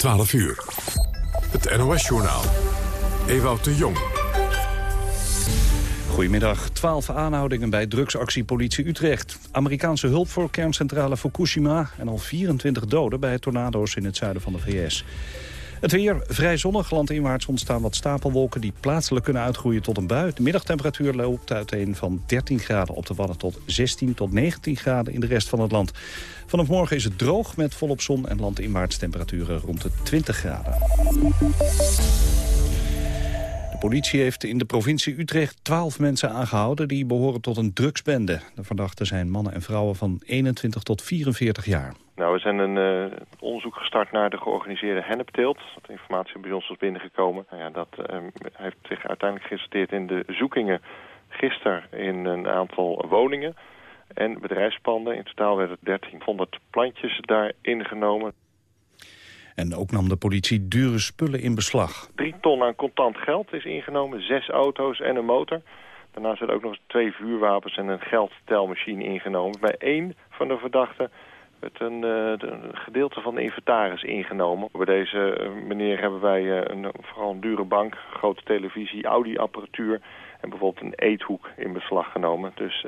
12 uur. Het NOS-journaal. Ewout de Jong. Goedemiddag. 12 aanhoudingen bij drugsactie politie Utrecht. Amerikaanse hulp voor kerncentrale Fukushima... en al 24 doden bij tornado's in het zuiden van de VS. Het weer vrij zonnig. Landinwaarts ontstaan wat stapelwolken die plaatselijk kunnen uitgroeien tot een bui. De middagtemperatuur loopt uiteen van 13 graden op de Wadden tot 16 tot 19 graden in de rest van het land. Vanaf morgen is het droog met volop zon en landinwaarts temperaturen rond de 20 graden. De politie heeft in de provincie Utrecht 12 mensen aangehouden... die behoren tot een drugsbende. De verdachten zijn mannen en vrouwen van 21 tot 44 jaar. Nou, we zijn een uh, onderzoek gestart naar de georganiseerde hennepteelt. Dat informatie bij ons was binnengekomen. Nou ja, dat uh, heeft zich uiteindelijk geresulteerd in de zoekingen gisteren in een aantal woningen en bedrijfspanden. In totaal werden 1300 plantjes daar ingenomen. En ook nam de politie dure spullen in beslag. Drie ton aan contant geld is ingenomen, zes auto's en een motor. Daarnaast zijn ook nog twee vuurwapens en een geldtelmachine ingenomen. Bij één van de verdachten werd een, uh, een, gedeelte van de inventaris ingenomen. Bij deze uh, meneer hebben wij uh, een, vooral een dure bank, grote televisie, audioapparatuur en bijvoorbeeld een eethoek in beslag genomen. Dus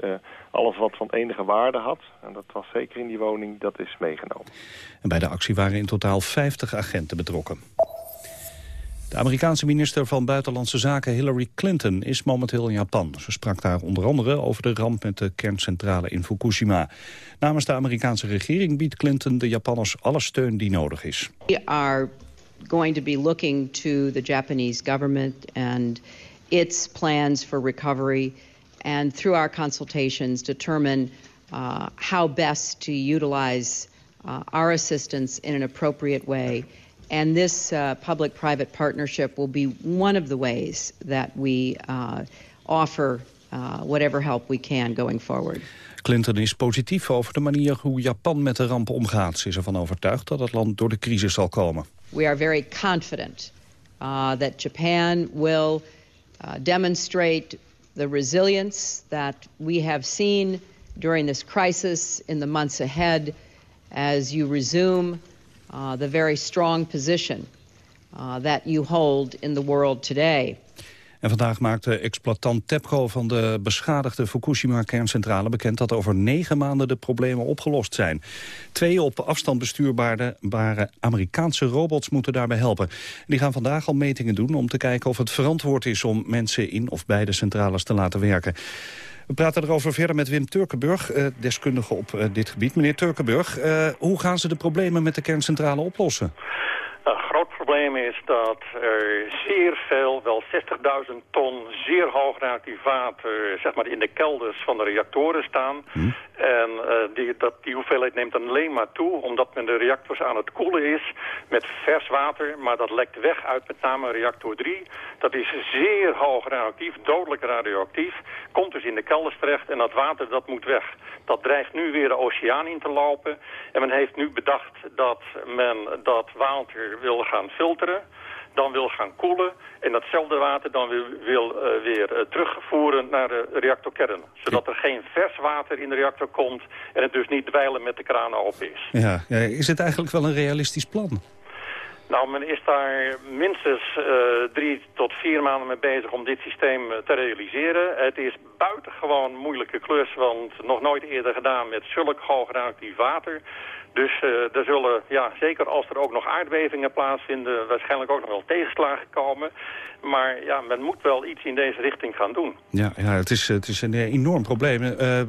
alles wat van enige waarde had, en dat was zeker in die woning, dat is meegenomen. En bij de actie waren in totaal 50 agenten betrokken. De Amerikaanse minister van Buitenlandse Zaken Hillary Clinton is momenteel in Japan. Ze sprak daar onder andere over de ramp met de kerncentrale in Fukushima. Namens de Amerikaanse regering biedt Clinton de Japanners alle steun die nodig is. We are going to be looking to the Japanese government and its plans for recovery and through our consultations determine uh, how best to utilize uh, our assistance in an appropriate way. And this uh, public-private partnership will be one of the ways that we uh, offer uh, whatever help we can going forward. Clinton is positief over de manier hoe Japan met de ramp omgaat. Ze is ervan overtuigd dat het land door de crisis zal komen. We are very confident uh, that Japan will uh, demonstrate the resilience that we have seen during this crisis in the months ahead as you resume uh, the very strong position uh, that you hold in the world today. En vandaag maakte exploitant TEPCO van de beschadigde Fukushima-kerncentrale bekend dat over negen maanden de problemen opgelost zijn. Twee op afstand bestuurbare Amerikaanse robots moeten daarbij helpen. Die gaan vandaag al metingen doen om te kijken of het verantwoord is om mensen in of bij de centrales te laten werken. We praten erover verder met Wim Turkenburg, eh, deskundige op eh, dit gebied. Meneer Turkenburg, eh, hoe gaan ze de problemen met de kerncentrale oplossen? Probleem is dat er zeer veel, wel 60.000 ton, zeer hoog reactief water zeg maar, in de kelders van de reactoren staan. Hm. En uh, die, dat, die hoeveelheid neemt dan alleen maar toe omdat men de reactors aan het koelen is met vers water. Maar dat lekt weg uit met name reactor 3. Dat is zeer hoog radioactief, dodelijk radioactief. Komt dus in de kelders terecht en dat water dat moet weg. Dat dreigt nu weer de oceaan in te lopen. En men heeft nu bedacht dat men dat water wil gaan filteren dan wil gaan koelen en datzelfde water dan wil, wil uh, weer uh, terugvoeren naar de reactorkern. Zodat er geen vers water in de reactor komt en het dus niet dweilen met de kraan open is. Ja, ja, is het eigenlijk wel een realistisch plan? Nou, men is daar minstens uh, drie tot vier maanden mee bezig om dit systeem te realiseren. Het is buitengewoon moeilijke klus, want nog nooit eerder gedaan met zulk hoog radioactief water. Dus uh, er zullen, ja, zeker als er ook nog aardbevingen plaatsvinden, waarschijnlijk ook nog wel tegenslagen komen. Maar ja, men moet wel iets in deze richting gaan doen. Ja, ja het, is, het is een enorm probleem. Uh,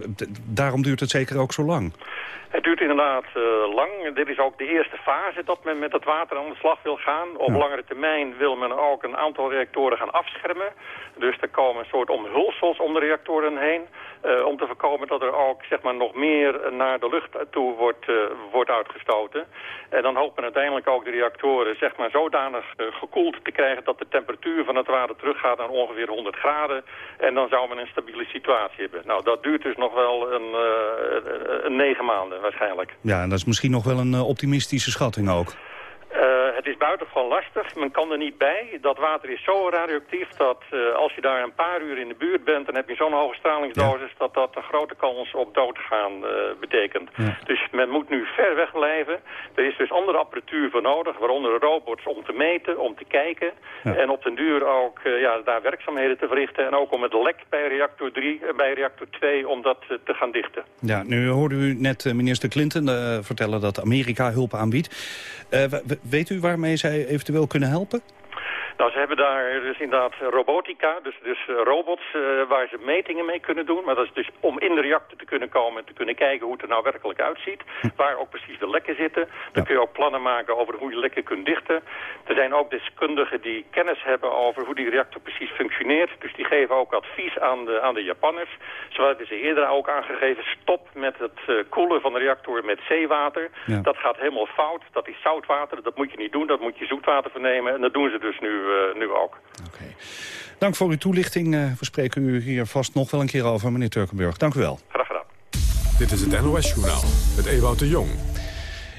daarom duurt het zeker ook zo lang. Het duurt inderdaad uh, lang. Dit is ook de eerste fase dat men met het water aan de slag wil gaan. Op langere termijn wil men ook een aantal reactoren gaan afschermen. Dus er komen een soort omhulsels om de reactoren heen. Uh, om te voorkomen dat er ook zeg maar, nog meer naar de lucht toe wordt, uh, wordt uitgestoten. En dan hoopt men uiteindelijk ook de reactoren zeg maar, zodanig gekoeld te krijgen... dat de temperatuur van het water teruggaat naar ongeveer 100 graden. En dan zou men een stabiele situatie hebben. Nou, dat duurt dus nog wel een, een negen maanden waarschijnlijk. Ja, en dat is misschien nog wel een optimistische schatting ook. Uh, het is buitengewoon lastig. Men kan er niet bij. Dat water is zo radioactief dat uh, als je daar een paar uur in de buurt bent... dan heb je zo'n hoge stralingsdosis dat dat een grote kans op doodgaan uh, betekent. Dus men moet nu ver weg blijven. Er is dus andere apparatuur voor nodig, waaronder robots om te meten, om te kijken. En op den duur ook ja, daar werkzaamheden te verrichten. En ook om het lek bij reactor 3, bij reactor 2, om dat te gaan dichten. Ja, nu hoorde u net minister Clinton vertellen dat Amerika hulp aanbiedt. Weet u waarmee zij eventueel kunnen helpen? Nou, ze hebben daar dus inderdaad robotica, dus, dus eh, robots uh, waar ze metingen mee kunnen doen. Maar dat is dus om in de reactor te kunnen komen en te kunnen kijken hoe het er nou werkelijk uitziet. Hm. Waar ook precies de lekken zitten. Dan kun je ook plannen maken over hoe je lekken kunt dichten. Er zijn ook deskundigen die kennis hebben over hoe die reactor precies functioneert. Dus die geven ook advies aan de, aan de Japanners. Zo hebben ze eerder ook aangegeven, stop met het uh, koelen van de reactor met zeewater. Dat gaat helemaal fout. Dat is zoutwater. Dat moet je niet doen. Dat moet je zoetwater vernemen. En dat doen ze dus nu nu ook. Oké. Dank voor uw toelichting. Uh, we spreken u hier vast nog wel een keer over, meneer Turkenburg. Dank u wel. Graag gedaan. Dit is het NOS-journaal met Ewout de Jong.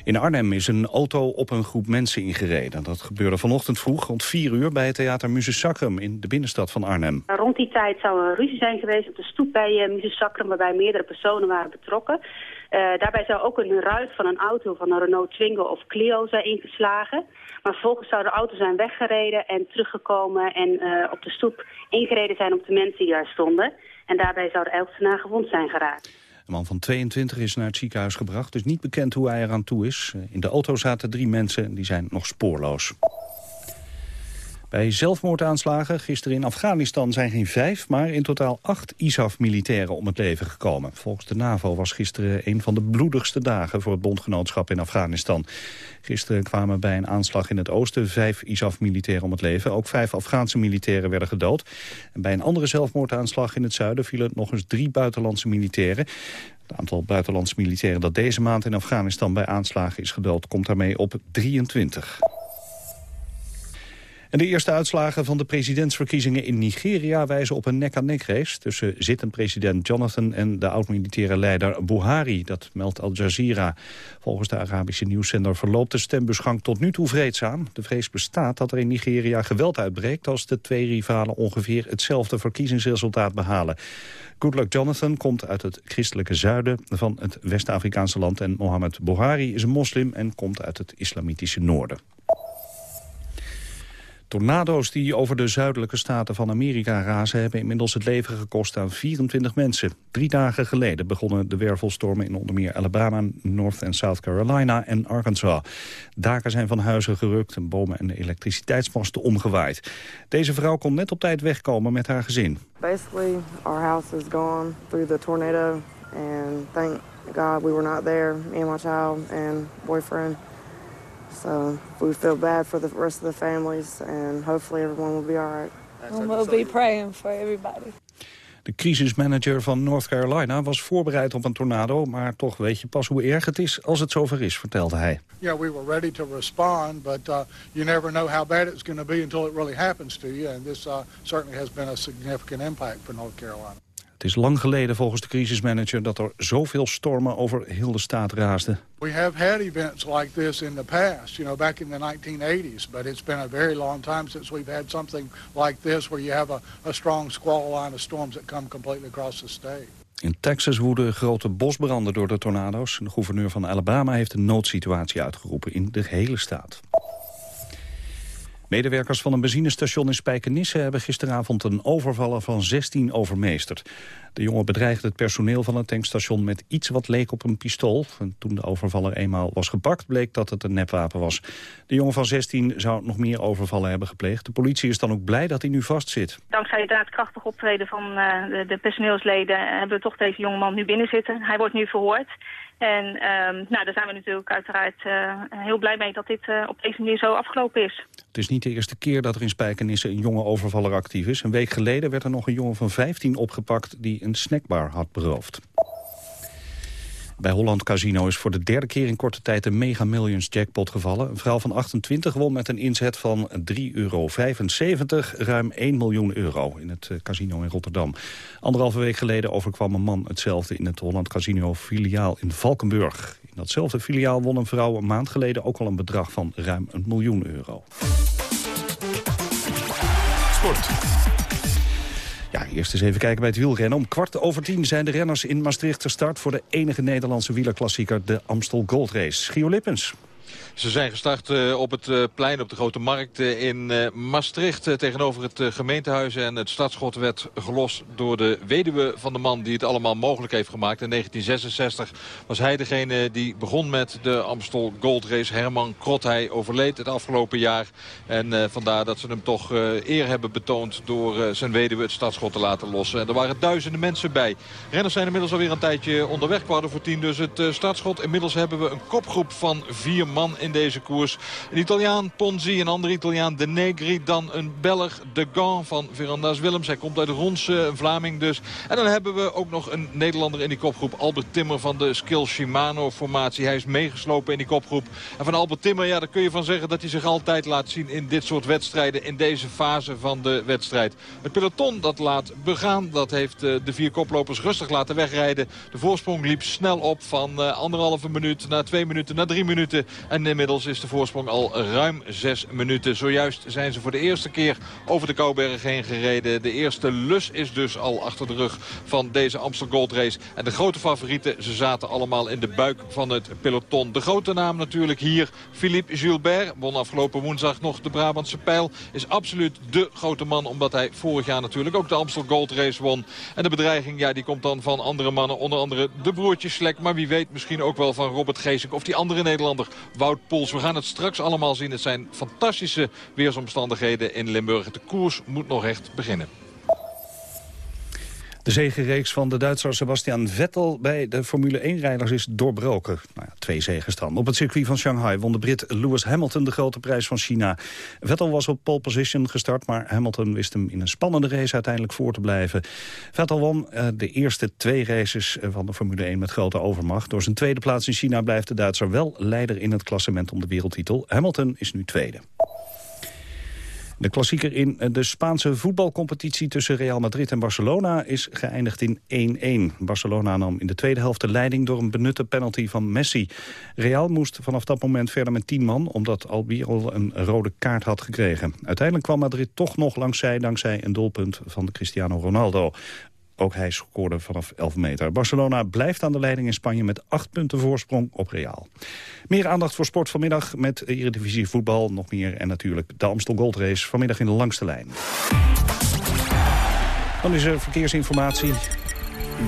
In Arnhem is een auto op een groep mensen ingereden. Dat gebeurde vanochtend vroeg rond 4 uur bij het theater Muses Sacrum in de binnenstad van Arnhem. Rond die tijd zou er ruzie zijn geweest op de stoep bij uh, Muses Sacrum waarbij meerdere personen waren betrokken. Uh, daarbij zou ook een ruit van een auto van een Renault Twingo of Clio zijn ingeslagen. Maar vervolgens zou de auto zijn weggereden en teruggekomen en uh, op de stoep ingereden zijn op de mensen die daar stonden. En daarbij zou de Elftenaar gewond zijn geraakt. Een man van 22 is naar het ziekenhuis gebracht. dus niet bekend hoe hij eraan toe is. In de auto zaten drie mensen, die zijn nog spoorloos. Bij zelfmoordaanslagen gisteren in Afghanistan zijn geen vijf... maar in totaal acht ISAF-militairen om het leven gekomen. Volgens de NAVO was gisteren een van de bloedigste dagen... voor het bondgenootschap in Afghanistan. Gisteren kwamen bij een aanslag in het oosten vijf ISAF-militairen om het leven. Ook vijf Afghaanse militairen werden gedood. En bij een andere zelfmoordaanslag in het zuiden... vielen nog eens drie buitenlandse militairen. Het aantal buitenlandse militairen dat deze maand in Afghanistan bij aanslagen is gedood... komt daarmee op 23. De eerste uitslagen van de presidentsverkiezingen in Nigeria wijzen op een nek-aan-nek race tussen zittend president Jonathan en de oud-militaire leider Buhari. Dat meldt Al Jazeera. Volgens de Arabische nieuwszender verloopt de stembusgang tot nu toe vreedzaam. De vrees bestaat dat er in Nigeria geweld uitbreekt als de twee rivalen ongeveer hetzelfde verkiezingsresultaat behalen. Goodluck Jonathan komt uit het christelijke zuiden van het West-Afrikaanse land en Mohammed Buhari is een moslim en komt uit het islamitische noorden. Tornado's die over de zuidelijke staten van Amerika razen... hebben inmiddels het leven gekost aan 24 mensen. Drie dagen geleden begonnen de wervelstormen in onder meer Alabama... North en South Carolina en Arkansas. Daken zijn van huizen gerukt en bomen en elektriciteitsmasten omgewaaid. Deze vrouw kon net op tijd wegkomen met haar gezin. Basically, our house is gone through the tornado. And thank God we were not there, me my child and boyfriend... So we feel bad for the rest of the families and hopefully everyone will be all right. And we'll be praying for everybody. De crisismanager van North Carolina was voorbereid op een tornado... maar toch weet je pas hoe erg het is als het zover is, vertelde hij. Yeah, we were ready to respond, but uh, you never know how bad it's going to be until it really happens to you. And this uh, certainly has been a significant impact for North Carolina. Het is lang geleden volgens de crisismanager dat er zoveel stormen over heel de staat raasden. We have had events like this in the past, you know, back in the 1980s, but it's been a very long time since we've had something like this where you have a, a strong squall line of storms that come completely across the state. In Texas woeden grote bosbranden door de tornado's. De gouverneur van Alabama heeft een noodsituatie uitgeroepen in de hele staat. Medewerkers van een benzinestation in Spijkenisse hebben gisteravond een overvaller van 16 overmeesterd. De jongen bedreigde het personeel van het tankstation met iets wat leek op een pistool. En toen de overvaller eenmaal was gepakt, bleek dat het een nepwapen was. De jongen van 16 zou nog meer overvallen hebben gepleegd. De politie is dan ook blij dat hij nu vastzit. Dankzij het daadkrachtig optreden van de, de personeelsleden hebben we toch deze jongeman nu binnen zitten. Hij wordt nu verhoord. En um, nou, daar zijn we natuurlijk uiteraard uh, heel blij mee dat dit uh, op deze manier zo afgelopen is. Het is niet de eerste keer dat er in Spijkenisse een jonge overvaller actief is. Een week geleden werd er nog een jongen van 15 opgepakt die een snackbar had beroofd. Bij Holland Casino is voor de derde keer in korte tijd de Mega Millions jackpot gevallen. Een vrouw van 28 won met een inzet van 3,75 euro ruim 1 miljoen euro in het eh, casino in Rotterdam. Anderhalve week geleden overkwam een man hetzelfde in het Holland Casino filiaal in Valkenburg. datzelfde filiaal won een vrouw een maand geleden ook al een bedrag van ruim een miljoen euro. Sport. Ja, eerst eens even kijken bij het wielrennen. Om kwart over tien zijn de renners in Maastricht gestart... voor de enige Nederlandse wielerklassieker, de Amstel Gold Race. Gio Lippens. Ze zijn gestart uh, op het uh, plein op de Grote Markt uh, in Maastricht... tegenover het gemeentehuis. En het startschot werd gelost door de weduwe van de man... die het allemaal mogelijk heeft gemaakt. In 1966 was hij degene die begon met de Amstel Gold Race. Herman Krot, hij overleed het afgelopen jaar. En vandaar dat ze hem toch eer hebben betoond... door zijn weduwe het startschot te laten lossen. En er waren duizenden mensen bij. Renners zijn inmiddels alweer een tijdje onderweg. Kwart voor tien dus het startschot. Inmiddels hebben we een kopgroep van vier man in deze koers. Een Italiaan, Ponzi, een andere Italiaan, De Negri. Dan een Belg, De Gant van Veranda's Willems. Hij komt uit Ronse, een Vlaming dus. En dan hebben we ook nog een Nederlander in die kopgroep. Albert Timmer van de Skill Shimano-formatie. Hij is meegeslopen in die kopgroep. En van Albert Timmer, ja, daar kun je van zeggen dat hij zich altijd laat zien in dit soort wedstrijden. In deze fase van de wedstrijd. Het peloton dat laat begaan. Dat heeft eh, de vier koplopers rustig laten wegrijden. De voorsprong liep snel op van uh, anderhalve minuut naar twee minuten naar drie minuten. En inmiddels is de voorsprong al ruim zes minuten. Zojuist zijn ze voor de eerste keer over de Kouberg heen gereden. De eerste lus is dus al achter de rug van deze Amsterdam Gold Race. En de grote favorieten, ze zaten allemaal in de buik van het peloton. De grote naam natuurlijk hier, Philippe Gilbert. Won afgelopen woensdag nog de Brabantse pijl. Is absoluut de grote man, omdat hij vorig jaar natuurlijk ook de Amsterdam Gold Race won. En de bedreiging, ja, die komt dan van andere mannen. Onder andere de broertjes Slek, maar wie weet misschien ook wel van Robert Geesink. Of die andere Nederlander, We gaan het straks allemaal zien. Het zijn fantastische weersomstandigheden in Limburg. De koers moet nog echt beginnen. De zegenreeks van de Duitser Sebastian Vettel bij de Formule 1-rijders is doorbroken. Nou ja, twee zegens dan. Op het circuit van Shanghai won de Brit Lewis Hamilton de grote prijs van China. Vettel was op pole position gestart, maar Hamilton wist hem in een spannende race uiteindelijk voor te blijven. Vettel won uh, de eerste twee races van de Formule 1 met grote overmacht. Door zijn tweede plaats in China blijft de Duitser wel leider in het klassement om de wereldtitel. Hamilton is nu tweede. De klassieker in de Spaanse voetbalcompetitie tussen Real Madrid en Barcelona is geëindigd in 1-1. Barcelona nam in de tweede helft de leiding door een benutte penalty van Messi. Real moest vanaf dat moment verder met 10 man omdat Albiol een rode kaart had gekregen. Uiteindelijk kwam Madrid toch nog langs zij dankzij een doelpunt van Cristiano Ronaldo. Ook hij scoorde vanaf 11 meter. Barcelona blijft aan de leiding in Spanje met 8 punten voorsprong op Real. Meer aandacht voor sport vanmiddag met Eredivisie voetbal, nog meer en natuurlijk de Amstel Gold Race vanmiddag in de langste lijn. Dan is er verkeersinformatie.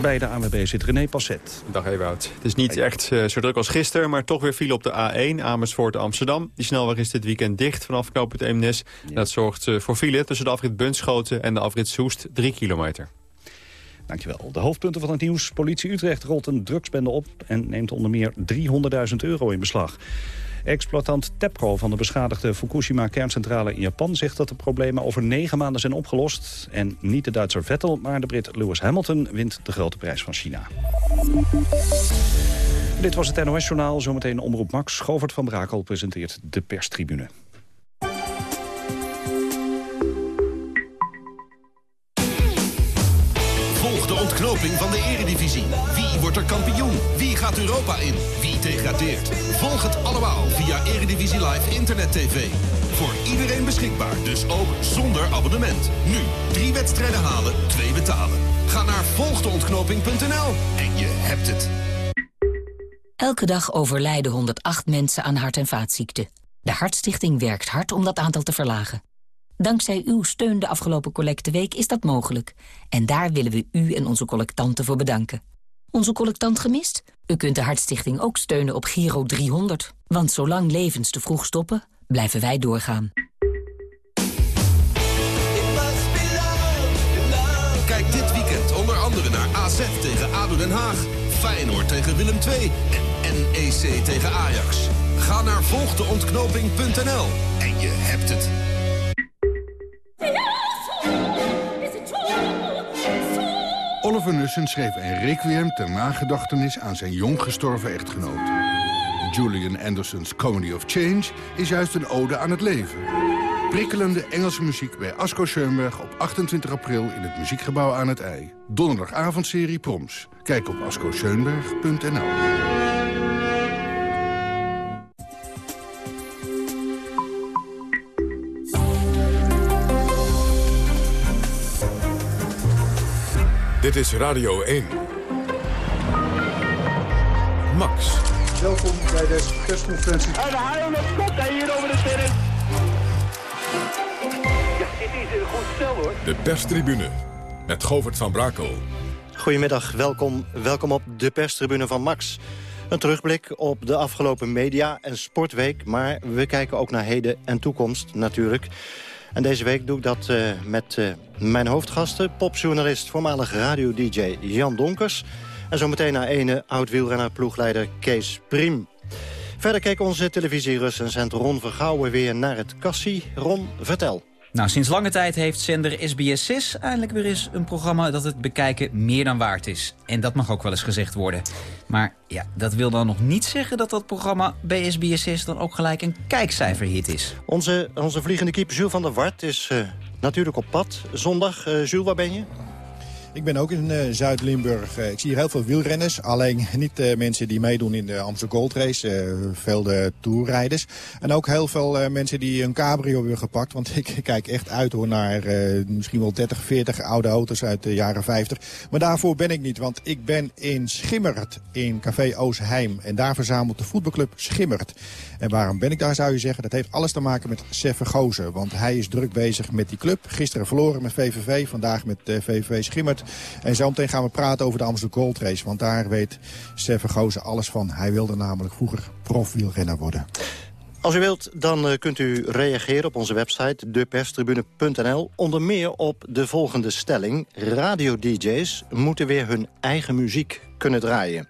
Bij de ANWB zit René Passet. Dag Ewout. Het is niet echt uh, zo druk als gisteren, maar toch weer file op de A1 Amersfoort Amsterdam. Die snelweg is dit weekend dicht vanaf knooppunt Eemnes. Ja. Dat zorgt uh, voor file tussen de afrit Bunschoten en de afrit Soest, 3 kilometer. Dankjewel. De hoofdpunten van het nieuws. Politie Utrecht rolt een drugsbende op en neemt onder meer 300.000 euro in beslag. Exploitant TEPCO van de beschadigde Fukushima-kerncentrale in Japan... zegt dat de problemen over negen maanden zijn opgelost. En niet de Duitser Vettel, maar de Brit Lewis Hamilton wint de grote prijs van China. Dit was het NOS-journaal. Zometeen Omroep Max. Govert van Brakel presenteert de perstribune. Van de eredivisie. Wie wordt er kampioen? Wie gaat Europa in? Wie degradeert? Volg het allemaal via Eredivisie Live Internet TV. Voor iedereen beschikbaar, dus ook zonder abonnement. Nu, drie wedstrijden halen, twee betalen. Ga naar volgdeontknoping.nl en je hebt het. Elke dag overlijden 108 mensen aan hart- en vaatziekten. De Hartstichting werkt hard om dat aantal te verlagen. Dankzij uw steun de afgelopen collecteweek is dat mogelijk. En daar willen we u en onze collectanten voor bedanken. Onze collectant gemist? U kunt de Hartstichting ook steunen op Giro 300. Want zolang levens te vroeg stoppen, blijven wij doorgaan. Kijk dit weekend onder andere naar AZ tegen ADO Den Haag... Feyenoord tegen Willem II en NEC tegen Ajax. Ga naar volgdeontknoping.nl en je hebt het. Oliver Nussen schreef een requiem ter nagedachtenis aan zijn jong gestorven echtgenoot. Julian Anderson's Comedy of Change is juist een ode aan het leven. Prikkelende Engelse muziek bij Asko Schoenberg op 28 april in het Muziekgebouw aan het IJ. Donderdagavondserie Proms. Kijk op ascoscheunberg.nl. Dit is Radio 1. Max. Welkom bij deze persconferentie. En de haal op kop hier over de sterren. Ja, dit is een goed stel hoor. De perstribune met Govert van Brakel. Goedemiddag, welkom, welkom op de perstribune van Max. Een terugblik op de afgelopen media- en sportweek... maar we kijken ook naar heden en toekomst natuurlijk. En deze week doe ik dat uh, met uh, mijn hoofdgasten... popjournalist, voormalig radio-dj Jan Donkers... en zometeen naar ene oud-wielrenner ploegleider Kees Priem. Verder kijkt onze televisierecensent Ron Vergouwen weer naar het kassie. Ron, vertel. Nou, sinds lange tijd heeft zender SBS 6 eindelijk weer eens een programma dat het bekijken meer dan waard is. En dat mag ook wel eens gezegd worden. Maar ja, dat wil dan nog niet zeggen dat dat programma bij SBS 6 dan ook gelijk een kijkcijferhit is. Onze, onze vliegende keeper Jules van der Wart is uh, natuurlijk op pad. Zondag, uh, Jules, waar ben je? Ik ben ook in uh, Zuid-Limburg. Uh, ik zie hier heel veel wielrenners. Alleen niet uh, mensen die meedoen in de Amsterdam Gold Race. veel de. En ook heel veel mensen die een cabrio hebben gepakt. Want ik kijk echt uit hoor naar misschien wel 30, 40 oude auto's uit de jaren 50. Maar daarvoor ben ik niet. Want ik ben in Schimmert in Café Oosheim. En daar verzamelt de voetbalclub Schimmert. En waarom ben ik daar zou je zeggen? Dat heeft alles te maken met Seffe Gozen. Want hij is druk bezig met die club. Gisteren verloren met VVV. Vandaag met VVV Schimmert. En zo meteen gaan we praten over de Amsterdam Gold Race. Want daar weet Stefan Gozen alles van. Hij wilde namelijk vroeger profwielrenner worden. Als u wilt, dan uh, kunt u reageren op onze website deperstribune.nl. Onder meer op de volgende stelling. Radio-dj's moeten weer hun eigen muziek kunnen draaien.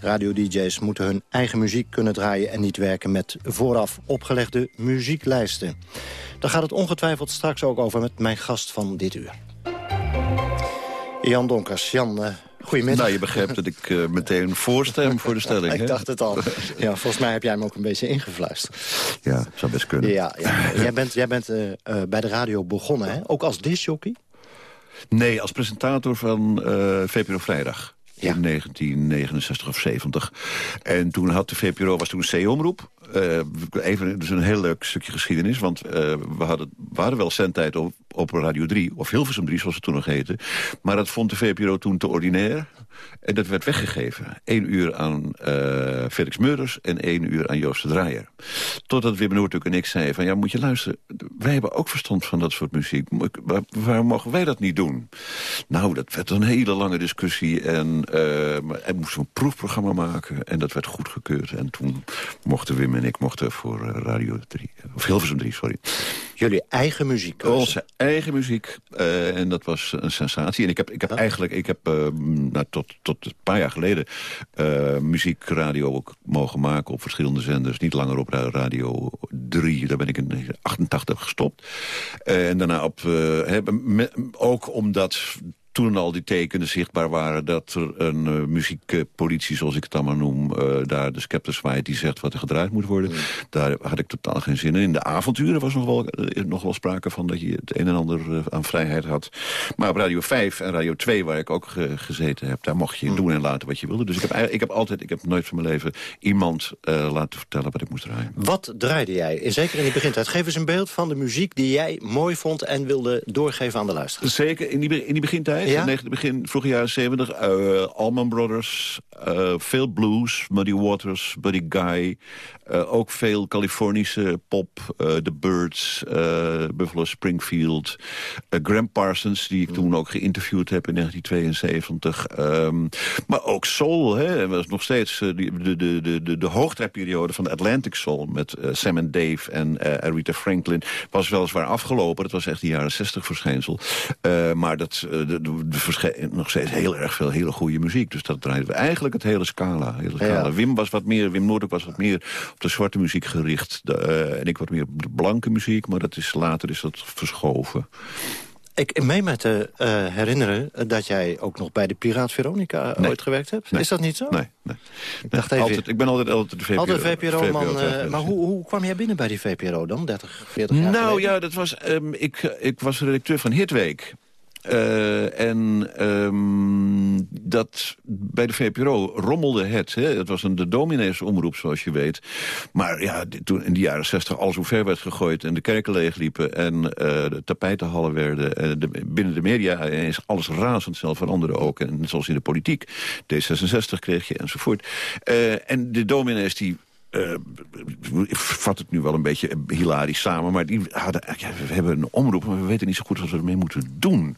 Radio-dj's moeten hun eigen muziek kunnen draaien... en niet werken met vooraf opgelegde muzieklijsten. Daar gaat het ongetwijfeld straks ook over met mijn gast van dit uur. Jan Donkers. Jan, uh, goedemiddag. Nou, je begrijpt dat ik uh, meteen voorstem voor de stelling. ik dacht het al. Ja, volgens mij heb jij hem ook een beetje ingefluisterd. Ja, zou best kunnen. Ja, ja. jij bent, jij bent uh, bij de radio begonnen, hè? Ook als discjockey? Nee, als presentator van VPRO Vrijdag. In 1969 of 70. En toen had de VPRO, was toen C-omroep. Uh, even dus een heel leuk stukje geschiedenis. Want uh, we, hadden, we hadden wel zendtijd op, op Radio 3. Of Hilversum 3, zoals het toen nog heette. Maar dat vond de VPRO toen te ordinair. En dat werd weggegeven. Eén uur aan uh, Felix Meurders en één uur aan Joost de Draaier. Totdat Wim Noorduk en ik zeiden van... ja, moet je luisteren, wij hebben ook verstand van dat soort muziek. Waar, waarom mogen wij dat niet doen? Nou, dat werd een hele lange discussie. En er moest een proefprogramma maken. En dat werd goedgekeurd. En toen mochten Wim en ik mochten voor Radio 3. Of Hilversum 3, sorry. Jullie eigen muziek? Onze eigen muziek. Uh, en dat was een sensatie. En ik heb, ik heb eigenlijk, ik heb uh, nou, tot, tot een paar jaar geleden uh, muziekradio ook mogen maken op verschillende zenders. Niet langer op Radio 3, daar ben ik in 88 gestopt. en daarna op, ook omdat toen al die tekenen zichtbaar waren... dat er een uh, muziekpolitie, zoals ik het dan maar noem... Uh, daar de scepter zwaait die zegt wat er gedraaid moet worden. Daar had ik totaal geen zin in. In de avonturen was nog wel, uh, nog wel sprake van... dat je het een en ander aan vrijheid had. Maar op Radio 5 en Radio 2, waar ik ook ge gezeten heb... daar mocht je mm. doen en laten wat je wilde. Dus ik heb, ik heb altijd, ik heb nooit van mijn leven... iemand laten vertellen wat ik moest draaien. Wat draaide jij? Zeker in die begintijd. Geef eens een beeld van de muziek die jij mooi vond... en wilde doorgeven aan de luisteraars. Zeker, in die, in die begintijd ja? In begin, vroege jaren 70. Uh, Allman Brothers, uh, veel blues, Muddy Waters, Buddy Guy. Uh, ook veel Californische pop, The Birds, Buffalo Springfield. Graham Parsons, die ik toen ook geïnterviewd heb in 1972. Um, maar ook soul, hè. was nog steeds de, de, de, de, de hoogtijperiode van de Atlantic Soul... met Sam and Dave en Aretha Franklin. Was weliswaar afgelopen, dat was echt de jaren 60 verschijnsel. maar dat... de, nog steeds heel erg veel hele goede muziek. Dus dat draaiden we eigenlijk het hele scala. Hele scala. Ja. Wim was wat meer, Wim Noordijk was wat meer op de zwarte muziek gericht. De, uh, en ik wat meer op de blanke muziek. Maar dat is, later is dat verschoven. Ik meen me te uh, herinneren dat jij ook nog bij de Piraat Veronica nee. ooit gewerkt hebt. Nee. Is dat niet zo? Nee. nee. Ik, dacht even... altijd, ik ben altijd, altijd de VPRO. Altijd VPRO-man. VPRO, uh, maar hoe, hoe kwam jij binnen bij die VPRO dan, 30, 40 jaar Nou geleden? ja, dat was, um, ik, ik was redacteur van Hitweek. Uh, en um, dat bij de VPRO rommelde het. Hè. Het was een de domineesomroep, zoals je weet. Maar ja, toen in de jaren zestig alles ver werd gegooid... en de kerken leegliepen en uh, de tapijtenhallen werden... Uh, de, binnen de media is alles razendsnel ook. En zoals in de politiek. D66 kreeg je enzovoort. en de dominees die uh, ik vat het nu wel een beetje hilarisch samen... maar die hadden, ja, we hebben een omroep, maar we weten niet zo goed wat we ermee moeten doen.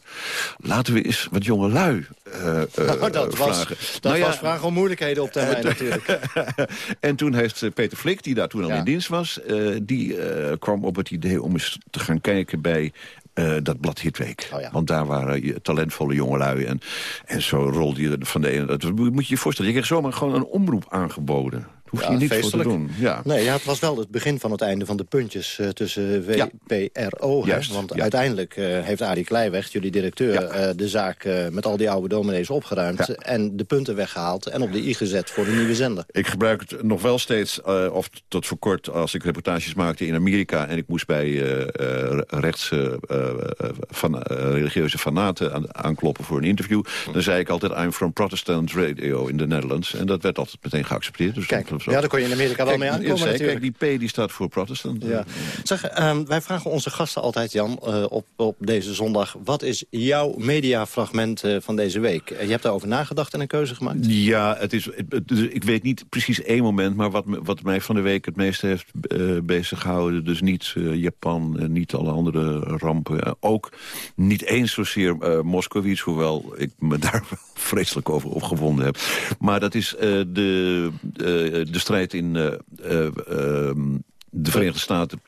Laten we eens wat jonge lui uh, nou, dat vragen. Was, dat nou, ja, was vragen om moeilijkheden op termijn natuurlijk. en toen heeft Peter Flik, die daar toen al in dienst was... Uh, die kwam op het idee om eens te gaan kijken bij uh, dat blad Hitweek. Oh ja. Want daar waren talentvolle jongelui. En, en zo rolde je van de ene... Dat moet je je voorstellen. Je kreeg zomaar gewoon een omroep aangeboden hoef je niet voor te doen. Ja. Nee, ja, het was wel het begin van het einde van de puntjes uh, tussen WPRO. Ja. want uiteindelijk uh, heeft Arie Kleiweg, jullie directeur... Uh, de zaak met al die oude dominees opgeruimd... en de punten weggehaald en op de i gezet voor de nieuwe zender. Ik gebruik het nog wel steeds, of tot voor kort... als ik reportages maakte in Amerika... en ik moest bij rechts van, religieuze fanaten aankloppen voor een interview... dan zei ik altijd, I'm from Protestant Radio in the Netherlands. En dat werd altijd meteen geaccepteerd. Dus Kijk, ja, daar kon je in Amerika wel mee aankomen Kijk, die P die staat voor protestant. Ja. Zeg, um, wij vragen onze gasten altijd, Jan, uh, op, op deze zondag... wat is jouw mediafragment uh, van deze week? Uh, je hebt daarover nagedacht en een keuze gemaakt? Ja, het is, het, dus ik weet niet precies één moment... maar wat, wat mij van de week het meeste heeft bezig gehouden... dus niet Japan, niet alle andere rampen. ook niet eens zozeer Moskowitz, hoewel ik me daar vreselijk over opgewonden heb. Maar dat is de de strijd in uh, uh, de Verenigde Staten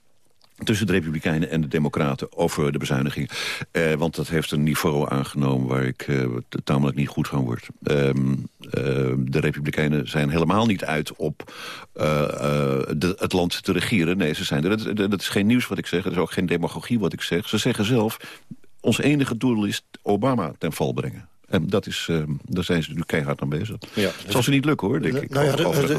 tussen de Republikeinen en de Democraten over de bezuinigingen. Uh, want dat heeft een niveau aangenomen waar ik tamelijk niet goed van word. Uh, de Republikeinen zijn helemaal niet uit op het land te regeren. Nee, ze zijn er. Dat, dat, is geen nieuws wat ik zeg. Dat is ook geen demagogie wat ik zeg. Ze zeggen zelf, ons enige doel is Obama ten val brengen. En dat is, uh, daar zijn ze nu keihard aan bezig. Ja, het zal ze niet lukken hoor, denk ik. Nou ja,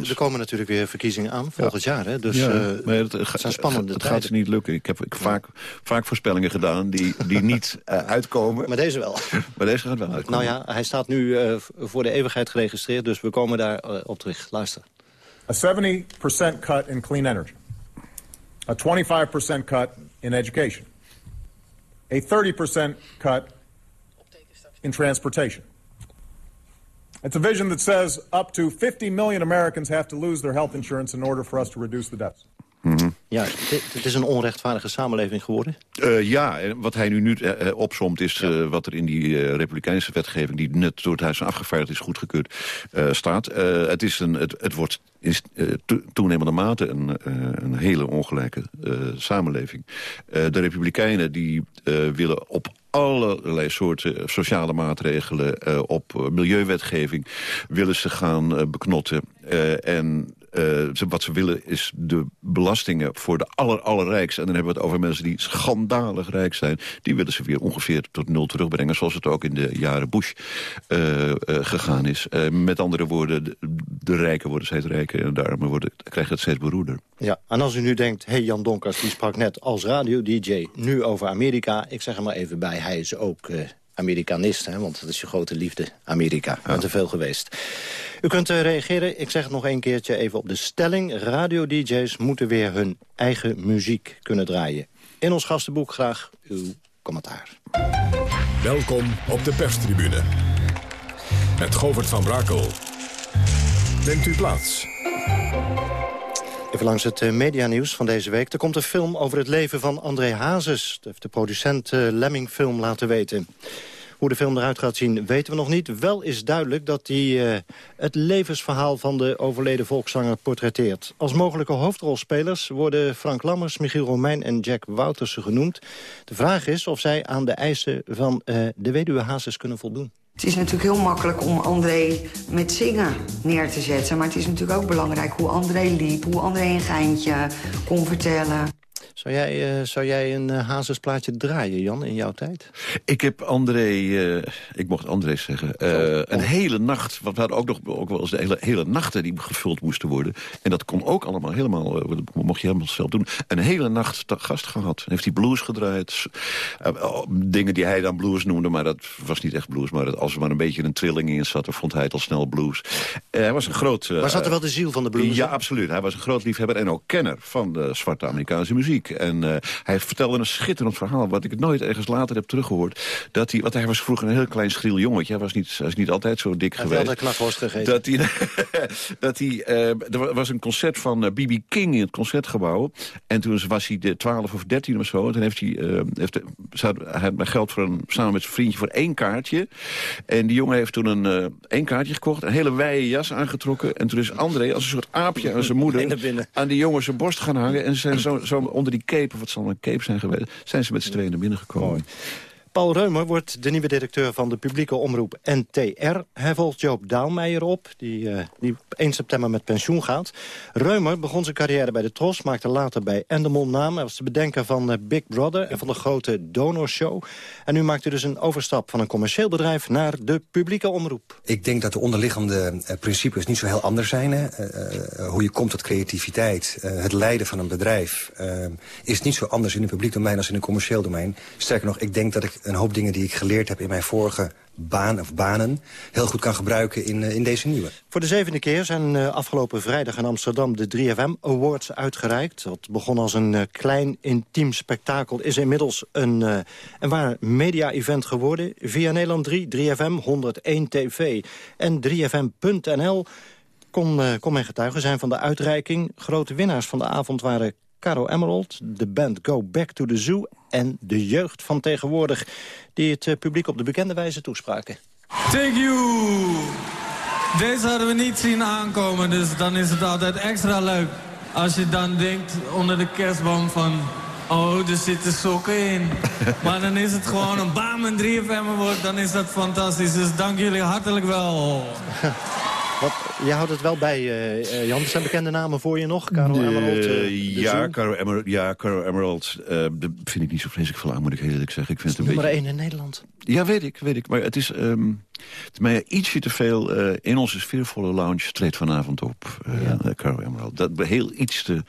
er komen natuurlijk weer verkiezingen aan volgend jaar. Hè? Dus ja, uh, maar het, het, zijn spannende Het gaat ze niet lukken. Ik heb ik vaak, vaak voorspellingen gedaan die, die niet uh, uitkomen. Maar deze wel. maar deze gaat wel uitkomen. Nou ja, hij staat nu voor de eeuwigheid geregistreerd. Dus we komen daar op terug. Luister. A 70% cut in clean energy. A 25% cut in education. A 30% cut in transportation. It's a vision that says up to 50 million Americans have to lose their health insurance in order for us to reduce the deficit. Mhm. Ja, het is een onrechtvaardige samenleving geworden. Uh, ja, en wat hij nu, nu uh, opzomt is uh, wat er in die republikeinse wetgeving... die net door het Huis van is goedgekeurd, staat. het, is een, het, het wordt in toenemende mate een, een hele ongelijke samenleving. de republikeinen die willen op allerlei soorten sociale maatregelen... op milieuwetgeving willen ze gaan beknotten. en uh, wat ze willen is de belastingen voor de aller, allerrijkste. En dan hebben we het over mensen die schandalig rijk zijn. Die willen ze weer ongeveer tot nul terugbrengen. Zoals het ook in de jaren Bush uh, uh, gegaan is. met andere woorden, de, rijken worden steeds rijker. En de armen worden, krijgen het steeds beroerder. Ja, en als u nu denkt, hey Jan Donkers, die sprak net als radio-dj nu over Amerika. Ik zeg er maar even bij, hij is ook Amerikanist, hè, want dat is je grote liefde, Amerika. Ja. te veel geweest. U kunt uh, reageren, ik zeg het nog een keertje even op de stelling. Radio-dj's moeten weer hun eigen muziek kunnen draaien. In ons gastenboek graag uw commentaar. Welkom op de perstribune. Met Govert van Brakel. Neemt u plaats. Even langs het uh, medianieuws van deze week. Er komt een film over het leven van André Hazes. Dat heeft de producent uh, Lemming Film laten weten. Hoe de film eruit gaat zien weten we nog niet. Wel is duidelijk dat hij uh, het levensverhaal van de overleden volkszanger portretteert. Als mogelijke hoofdrolspelers worden Frank Lammers, Michiel Romein en Jack Woutersen genoemd. De vraag is of zij aan de eisen van de weduwe Hazes kunnen voldoen. Het is natuurlijk heel makkelijk om André met zingen neer te zetten. Maar het is natuurlijk ook belangrijk hoe André liep, hoe André een geintje kon vertellen. Zo Zou jij, uh, zou jij een uh, hazesplaatje draaien, Jan, in jouw tijd? Ik heb André, uh, ik mocht André zeggen, een hele nacht... want we hadden ook nog ook wel eens de hele, hele nachten die gevuld moesten worden. En dat kon ook allemaal helemaal, mocht je helemaal zelf doen. Een hele nacht gast gehad. Heeft hij blues gedraaid. dingen die hij dan blues noemde, maar dat was niet echt blues. Maar dat, als er maar een beetje een trilling in zat, dan vond hij het al snel blues. hij was een groot... maar zat er wel de ziel van de blues? Ja, absoluut. Hij was een groot liefhebber en ook kenner van de zwarte Amerikaanse muziek. En uh, hij vertelde een schitterend verhaal, wat ik nooit ergens later heb teruggehoord. Dat hij, want hij was vroeger een heel klein schriel jongetje. Hij was niet, hij is niet altijd zo dik hij geweest. Hij had gegeten. Dat hij, dat hij, uh, er was een concert van B.B. Uh, King in het Concertgebouw. En toen was hij de 12 of 13 of zo. En toen heeft hij, heeft, hij had mijn geld voor een, samen met zijn vriendje voor één kaartje. En die jongen heeft toen een één kaartje gekocht. Een hele wijde jas aangetrokken. En toen is André als een soort aapje aan zijn moeder... aan die jongen zijn borst gaan hangen. En zijn zo, zo onder die cape, wat zal een cape zijn geweest... zijn ze met z'n tweeën naar binnen gekomen. Paul Reumer wordt de nieuwe directeur van de publieke omroep NTR. Hij volgt Joop Daalmeijer op, die, uh, die op 1 september met pensioen gaat. Reumer begon zijn carrière bij de Tros, maakte later bij Endemol naam. Hij was de bedenker van uh, Big Brother en van de grote Donorshow. En nu maakt hij dus een overstap van een commercieel bedrijf naar de publieke omroep. Ik denk dat de onderliggende uh, principes niet zo heel anders zijn. Hè? hoe je komt tot creativiteit, het leiden van een bedrijf... is niet zo anders in een publiek domein als in een commercieel domein. Sterker nog, ik denk dat ik een hoop dingen die ik geleerd heb in mijn vorige baan of banen... heel goed kan gebruiken in, in deze nieuwe. Voor de zevende keer zijn uh, afgelopen vrijdag in Amsterdam de 3FM Awards uitgereikt. Dat begon als een uh, klein intiem spektakel, is inmiddels een, een waar media-event geworden. Via Nederland 3, 3FM, 101 TV en 3FM.nl kon, kon men getuige zijn van de uitreiking. Grote winnaars van de avond waren Caro Emerald, de band Go Back to the Zoo... en de jeugd van tegenwoordig die het uh, publiek op de bekende wijze toespraken. Take you! Deze hadden we niet zien aankomen, dus dan is het altijd extra leuk. Als je dan denkt onder de kerstboom van... Oh, er zitten sokken in. maar dan is het gewoon een bam, een 3FM wordt, dan is dat fantastisch. Dus dank jullie hartelijk wel. Wat, je houdt het wel bij, uh, Jan. Er zijn bekende namen voor je nog? Caro uh, Emerald? ja, Caro Emerald, ja, Caro Emerald. Dat vind ik niet zo vreselijk veel aan, moet ik eerlijk zeggen. Ik vind het een nummer beetje... één in Nederland. Ja, weet ik, weet ik. Maar het is, um, het mij ietsje te veel... Uh, in onze sfeervolle lounge treedt vanavond op, uh, ja. Caro Emerald. Dat heel iets te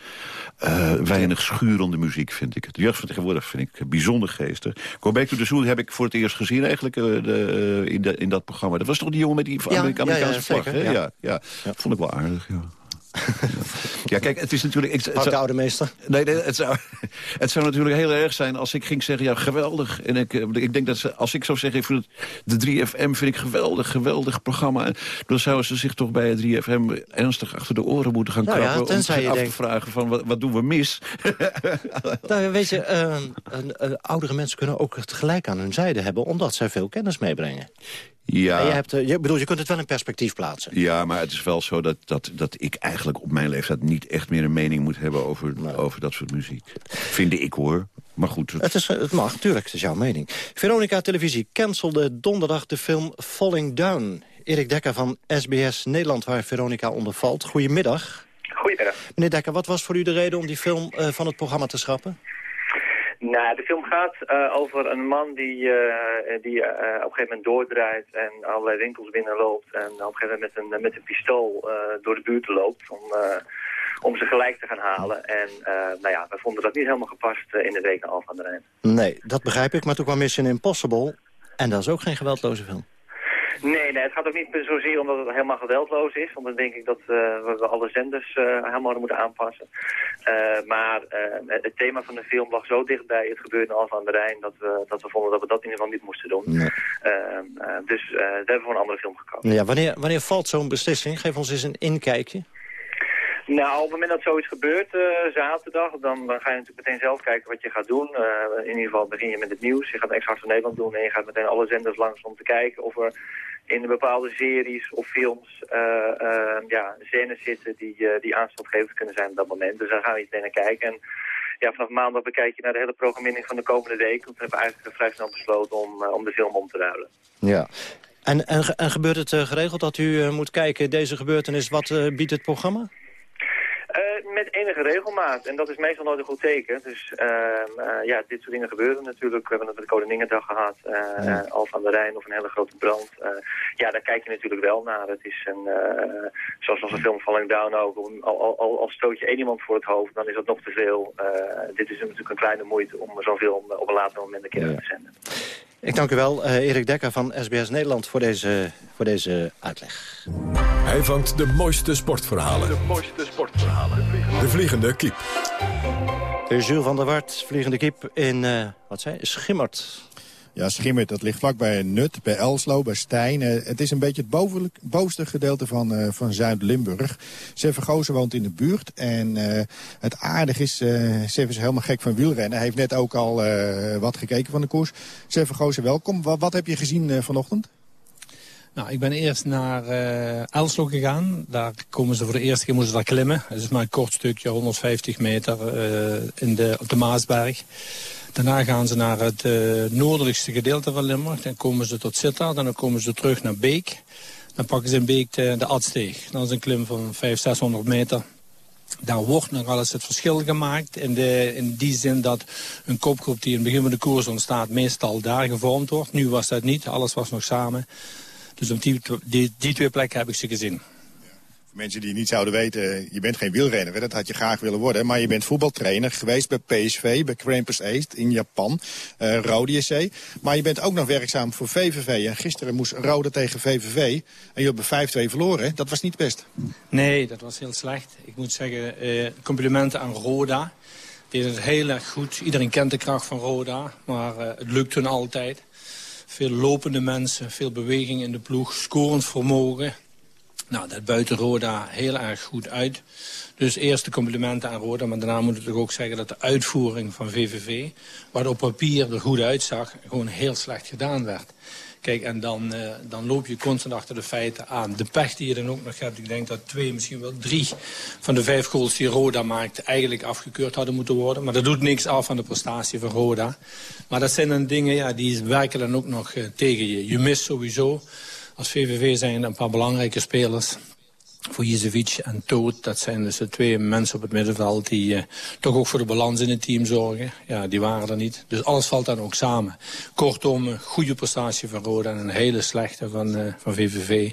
uh, weinig schurende muziek, vind ik. De jeugd van tegenwoordig vind ik bijzonder geestig. Back to the Zoo heb ik voor het eerst gezien eigenlijk de, in, de, in dat programma. Dat was toch die jongen met die ja, Amerikaanse ja, ja, vlag, hè? Ja. Ja, vond ik wel aardig, ja. Ja, kijk, het is natuurlijk... Ik, het zou, oude meester. Nee, nee het, zou, het zou natuurlijk heel erg zijn als ik ging zeggen... ja, geweldig. En ik, ik denk dat ze, als ik zou zeggen... Ik vind het, de 3FM vind ik geweldig, geweldig programma... dan zouden ze zich toch bij het 3FM ernstig achter de oren moeten gaan nou krabben... Ja, om zich af denkt... te vragen van, wat, wat doen we mis? nou, weet je, uh, uh, oudere mensen kunnen ook het gelijk aan hun zijde hebben... omdat zij veel kennis meebrengen. Ja. Je, hebt, je, bedoel, je kunt het wel in perspectief plaatsen. Ja, maar het is wel zo dat, dat, dat ik eigenlijk op mijn leeftijd... niet echt meer een mening moet hebben over, nee. over dat soort muziek. Vind ik hoor. Maar goed. Het, is, het mag, natuurlijk. Het is jouw mening. Veronica Televisie cancelde donderdag de film Falling Down. Erik Dekker van SBS Nederland, waar Veronica onder valt. Goedemiddag. Goedemiddag. Meneer Dekker, wat was voor u de reden om die film uh, van het programma te schrappen? Nou, de film gaat uh, over een man die, uh, die uh, op een gegeven moment doordraait en allerlei winkels binnenloopt. En op een gegeven moment met een, met een pistool door de buurt loopt om, om ze gelijk te gaan halen. En nou ja, we vonden dat niet helemaal gepast in de weken al van de Rijn. Nee, dat begrijp ik. Maar toen kwam Mission Impossible en dat is ook geen geweldloze film. Nee, nee, het gaat ook niet zozeer omdat het helemaal geweldloos is. Want dan denk ik dat uh, we alle zenders uh, helemaal moeten aanpassen. Uh, maar het thema van de film lag zo dichtbij het gebeurde al aan de Rijn... Dat we, dat we vonden dat we dat in ieder geval niet moesten doen. Nee. dus daar hebben we voor een andere film gekozen. Ja, wanneer, wanneer valt zo'n beslissing? Geef ons eens een inkijkje. Nou, op het moment dat zoiets gebeurt, uh, zaterdag, dan, ga je natuurlijk meteen zelf kijken wat je gaat doen. Uh, in ieder geval begin je met het nieuws. Je gaat extra hard van Nederland doen en je gaat meteen alle zenders langs om te kijken of er in de bepaalde series of films uh, ja, scènes zitten die, die aanstandgevend kunnen zijn op dat moment. Dus daar gaan we iets naar kijken. En ja, vanaf maandag bekijk je naar de hele programmering van de komende week. Want we hebben eigenlijk vrij snel besloten om, om de film om te ruilen. Ja. En, en, en gebeurt het geregeld dat u moet kijken, deze gebeurtenis, wat biedt het programma? Met enige regelmaat. En dat is meestal nooit een goed teken. Dus ehm, eh, ja, dit soort dingen gebeuren natuurlijk. We hebben het de Koninginnedag gehad. Uh, ja. Aan de Rijn of een hele grote brand. ja, daar kijk je natuurlijk wel naar. Het is een, zoals als een film Falling Down ook. Al, al, al stoot je één iemand voor het hoofd, dan is dat nog te veel. dit is natuurlijk een kleine moeite om zo'n film op een later moment een keer ja. te zenden. Ik dank u wel, uh, Erik Dekker van SBS Nederland, voor deze, voor deze uitleg. Hij vangt de mooiste sportverhalen. De mooiste sportverhalen. De vliegende kiep. Jules van der Wart, vliegende kiep in, uh, wat zei Schimmert. Ja, Schimmert, dat ligt vlakbij Nut, bij Elslo, bij Stijn. Uh, het is een beetje het bovenste gedeelte van, uh, van Zuid-Limburg. Severgozen woont in de buurt. En uh, het aardig is, Sever is helemaal gek van wielrennen. Hij heeft net ook al wat gekeken van de koers. Severgozen, welkom. Wat, heb je gezien vanochtend? Nou, ik ben eerst naar uh, Elslo gegaan. Daar komen ze voor de eerste keer moesten daar klimmen. Het is maar een kort stukje, 150 meter uh, in de, op de Maasberg. Daarna gaan ze naar het uh, noordelijkste gedeelte van Limburg. Dan komen ze tot Sittard en dan komen ze terug naar Beek. Dan pakken ze in Beek de, de Adsteeg. Dat is een klim van 500, 600 meter. Daar wordt nog wel eens het verschil gemaakt. In, de, in die zin dat een kopgroep die in het begin van de koers ontstaat... meestal daar gevormd wordt. Nu was dat niet. Alles was nog samen. Dus op die, die, die twee plekken heb ik ze gezien mensen die niet zouden weten, je bent geen wielrenner. Dat had je graag willen worden. Maar je bent voetbaltrainer geweest bij PSV, bij Crampers East in Japan. Uh, Rode SC. Maar je bent ook nog werkzaam voor VVV. En gisteren moest Rode tegen VVV. En je hebt bij 5-2 verloren. Dat was niet best. Nee, dat was heel slecht. Ik moet zeggen, uh, complimenten aan Roda. Die deed het heel erg goed. Iedereen kent de kracht van Roda. Maar uh, het lukt hun altijd. Veel lopende mensen, veel beweging in de ploeg, scorend vermogen. Nou, dat buiten Roda heel erg goed uit. Dus eerst de complimenten aan Roda, maar daarna moet ik ook zeggen dat de uitvoering van VVV, wat op papier er goed uitzag, gewoon heel slecht gedaan werd. Kijk, en dan, uh, dan loop je constant achter de feiten aan. De pech die je dan ook nog hebt, ik denk dat twee, misschien wel drie van de vijf goals die Roda maakt eigenlijk afgekeurd hadden moeten worden. Maar dat doet niks af aan de prestatie van Roda. Maar dat zijn dan dingen, ja, die werken dan ook nog uh, tegen je. Je mist sowieso als VVV zijn een paar belangrijke spelers. Voor Jezevic en Toot, dat zijn dus de twee mensen op het middenveld... die uh, toch ook voor de balans in het team zorgen. Ja, die waren er niet. Dus alles valt dan ook samen. Kortom, een goede prestatie van Roda en een hele slechte van, uh, van VVV.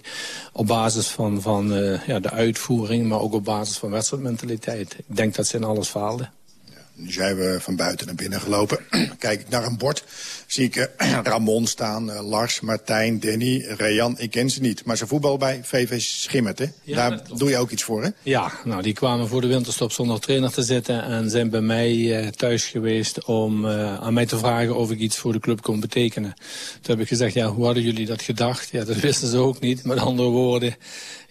Op basis van, van uh, ja, de uitvoering, maar ook op basis van wedstrijdmentaliteit. Ik denk dat ze in alles faalden. Nu zijn we van buiten naar binnen gelopen. Kijk ik naar een bord, zie ik uh, Ramon staan, uh, Lars, Martijn, Danny, Rejan. Ik ken ze niet, maar ze voetbal bij VV Schimmert, hè? Ja, Daar doe je ook iets voor, hè? Ja, nou, die kwamen voor de winterstop zonder trainer te zitten... en zijn bij mij uh, thuis geweest om aan mij te vragen of ik iets voor de club kon betekenen. Toen heb ik gezegd, ja, hoe hadden jullie dat gedacht? Ja, dat wisten ze ook niet. Met andere woorden,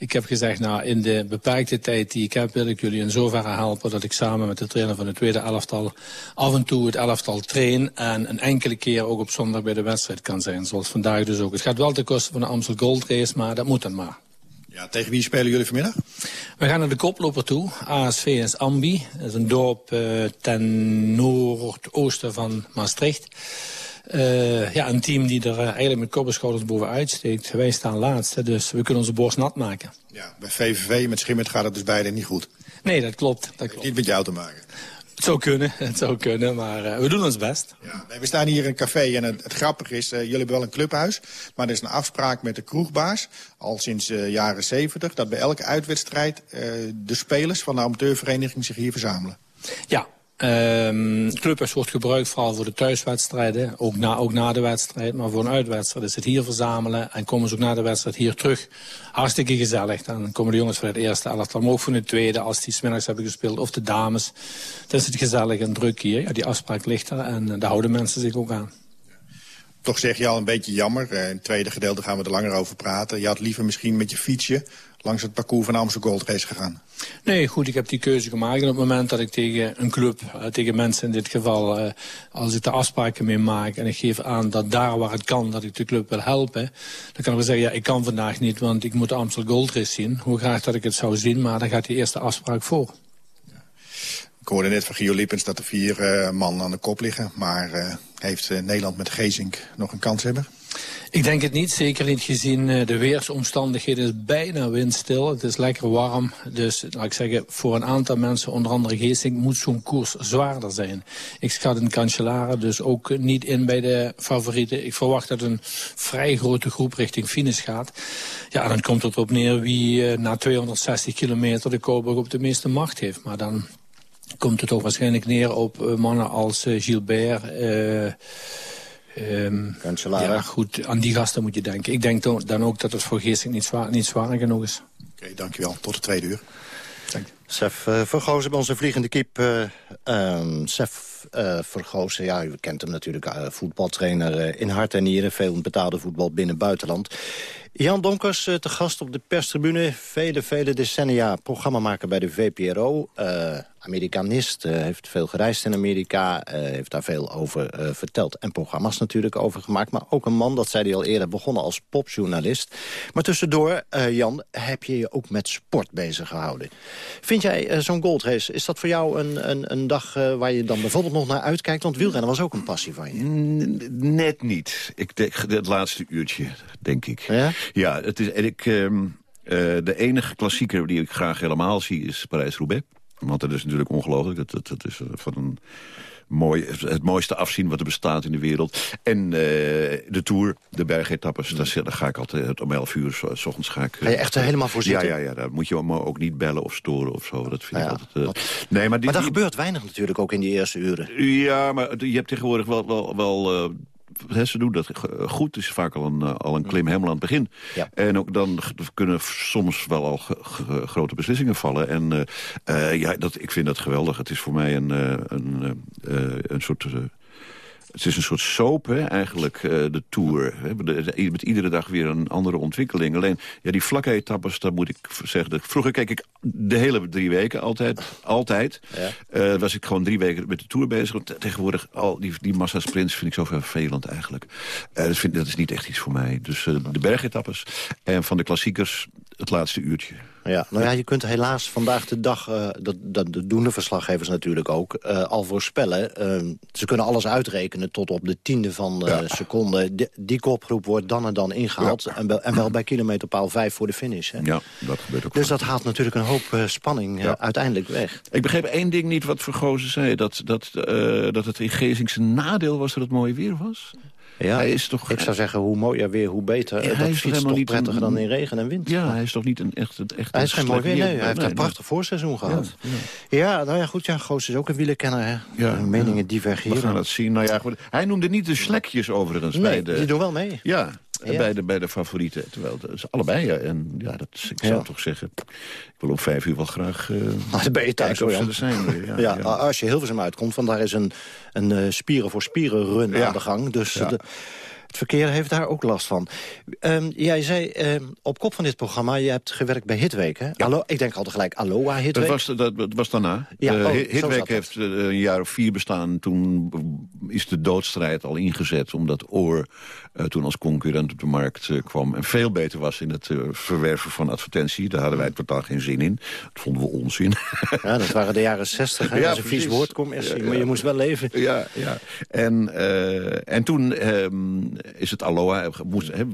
ik heb gezegd, nou, in de beperkte tijd die ik heb... wil ik jullie in zoverre helpen dat ik samen met de trainer van de tweede elftal... af en toe het elftal train en een enkele keer ook op zondag bij de wedstrijd kan zijn. Zoals vandaag dus ook. Het gaat wel ten koste van de Amstel Gold Race, maar dat moet dan maar. Ja, tegen wie spelen jullie vanmiddag? We gaan naar de koploper toe. ASV is Ambi. Dat is een dorp uh, ten noordoosten van Maastricht. Uh, ja, een team die er uh, eigenlijk met kopperschouders bovenuit steekt. Wij staan laatste, dus we kunnen onze borst nat maken. Ja, bij VVV met Schimmert gaat het dus beide niet goed. Nee, dat klopt. Dat klopt. Niet met jou te maken. Het zou kunnen, het zou kunnen, maar uh, we doen ons best. Ja, nee, we staan hier in een café en het, het grappige is, uh, jullie hebben wel een clubhuis... maar er is een afspraak met de kroegbaas, al sinds uh, jaren zeventig... dat bij elke uitwedstrijd de spelers van de amateurvereniging zich hier verzamelen. Ja, Um, het clubhuis wordt gebruikt vooral voor de thuiswedstrijden, ook na, ook na de wedstrijd. Maar voor een uitwedstrijd is het hier verzamelen en komen ze ook na de wedstrijd hier terug. Hartstikke gezellig. Dan komen de jongens van het eerste elftal, maar ook van de tweede als die smiddags hebben gespeeld. Of de dames. Dan is het gezellig en druk hier. Ja, die afspraak ligt er en daar houden mensen zich ook aan. Toch zeg je al een beetje jammer. In het tweede gedeelte gaan we er langer over praten. Je had liever misschien met je fietsje langs het parcours van Amsterdam Gold Race gegaan? Nee, goed, ik heb die keuze gemaakt. En op het moment dat ik tegen een club, uh, tegen mensen in dit geval... Uh, als ik de afspraken mee maak en ik geef aan dat daar waar het kan... dat ik de club wil helpen, dan kan ik wel zeggen... ja, ik kan vandaag niet, want ik moet de Amsterdam Gold Race zien. Hoe graag dat ik het zou zien, maar dan gaat die eerste afspraak voor. Ik hoorde net van Gio Lippens dat er vier uh, man aan de kop liggen. Maar heeft Nederland met Gezink nog een kans hebben? Ik denk het niet, zeker niet gezien uh, de weersomstandigheden. Het is bijna windstil, het is lekker warm. Dus laat ik zeggen, voor een aantal mensen, onder andere Geesting... moet zo'n koers zwaarder zijn. Ik schat een Cancellara dus ook niet in bij de favorieten. Ik verwacht dat een vrij grote groep richting finish gaat. Ja, dan komt het op neer wie uh, na 260 kilometer de Coburg op de meeste macht heeft. Maar dan komt het ook waarschijnlijk neer op uh, mannen als Gilbert... Um, ja, goed, aan die gasten moet je denken. Ik denk dan ook dat het voor Geesting niet zwaar, niet zwaar genoeg is. Oké, okay, dankjewel. Tot de tweede uur. Dank. Sef uh, Vergozen, onze vliegende kip. Uh, um, Sef uh, Vergozen, ja, u kent hem natuurlijk, voetbaltrainer in hart en nieren. Veel betaalde voetbal binnen buitenland. Jan Donkers, te gast op de perstribune. Vele, vele decennia programmamaker bij de VPRO. Amerikanist, uh, heeft veel gereisd in Amerika, uh, heeft daar veel over verteld. En programma's natuurlijk over gemaakt. Maar ook een man, dat zei hij al eerder, begonnen als popjournalist. Maar tussendoor, Jan, heb je je ook met sport bezig gehouden. Vind jij zo'n goldrace, is dat voor jou een, een, een dag waar je dan bijvoorbeeld nog naar uitkijkt? Want wielrennen was ook een passie van je. Net niet. Ik denk, het laatste uurtje, denk ik. Ja? Ja, het is, en ik, ehm, de enige klassieker die ik graag helemaal zie is Parijs-Roubaix. Want dat is natuurlijk ongelooflijk. Dat, dat, dat is eh, van een mooi, het mooiste afzien wat er bestaat in de wereld. En uh, de Tour, de bergetappes, daar, daar, ga ik altijd om 11 uur s ochtends ga ik... Ga je echt er helemaal voor zitten? Ja, ja, ja, daar moet je me ook niet bellen of storen of zo. Dat vind ja, ik altijd... Uh, nee, maar, dat gebeurt weinig natuurlijk ook in die eerste uren. Ja, maar je hebt tegenwoordig wel, wel, wel uh, ze doen dat goed. Het is vaak al een, eh, al een klim helemaal aan het begin. Ja. En ook dan kunnen soms wel al grote beslissingen vallen. En uh, ja, dat, ik vind dat geweldig. Het is voor mij een, een, een soort het is een soort soap, hè, eigenlijk, uh, de Tour. Met iedere dag weer een andere ontwikkeling. Alleen, ja, die vlakke etappes, daar moet ik zeggen... Dat, vroeger keek ik de hele drie weken, altijd. altijd. Ja. Uh, was ik gewoon drie weken met de Tour bezig. Tegenwoordig, al die, die massa-sprints vind ik zo vervelend eigenlijk. Uh, dat, vind, dat is niet echt iets voor mij. Dus de bergetappes en van de klassiekers het laatste uurtje. Ja, nou ja, je kunt helaas vandaag de dag, uh, dat, dat doen de verslaggevers natuurlijk ook, uh, al voorspellen. Uh, ze kunnen alles uitrekenen tot op de tiende van de ja. seconde. Die, die kopgroep wordt dan en dan ingehaald. Ja. En, wel, en wel bij kilometerpaal 5 voor de finish. Hè? Ja, dat gebeurt ook. Dus dat haalt natuurlijk een hoop spanning uiteindelijk weg. Ik begreep één ding niet wat Vergozen zei. Dat, dat, dat het in nadeel was dat het mooi weer was. Ja, hij is toch, ik zou zeggen, hoe mooier weer, hoe beter. Ja, hij is toch niet prettiger dan in regen en wind. Ja, hij is toch niet een echt... echt hij is geen mooi weer, nee. Hij heeft een prachtig voorseizoen gehad. Ja, ja. nou ja, goed, ja, Goos is ook een wielerkenner, hè. Ja, Meningen divergeren. We gaan het zien. Nou ja, goed. Hij noemde niet de slekjes overigens. Bij de... die doen wel mee. Ja, ja. bij, de, bij de favorieten. Terwijl ze allebei, ja. En ja, dat, ik zou ja. toch zeggen, ik wil om vijf uur wel graag uh, dan ben je thuis, hoor, er zijn. Ja, ja, als je Hilversum uitkomt, want daar is een, een uh, spieren voor spieren run aan de gang. Dus de, het verkeer heeft daar ook last van. Um, jij zei um, op kop van dit programma, je hebt gewerkt bij Hitweek, hè? Ja. Ik denk altijd gelijk Aloha Hitweek. Dat was, dat, dat was daarna. Ja, uh, oh, Hitweek heeft uh, een jaar of vier bestaan. Toen is de doodstrijd al ingezet, omdat Oor uh, toen als concurrent op de markt kwam... en veel beter was in het verwerven van advertentie. Daar hadden wij totaal geen zin in. Dat vonden we onzin. Ja, dat waren de jaren zestig? Ja, dat is een vies ja, maar je moest wel leven. Ja, ja. En, en toen ehm, is het Aloha. Moest, he,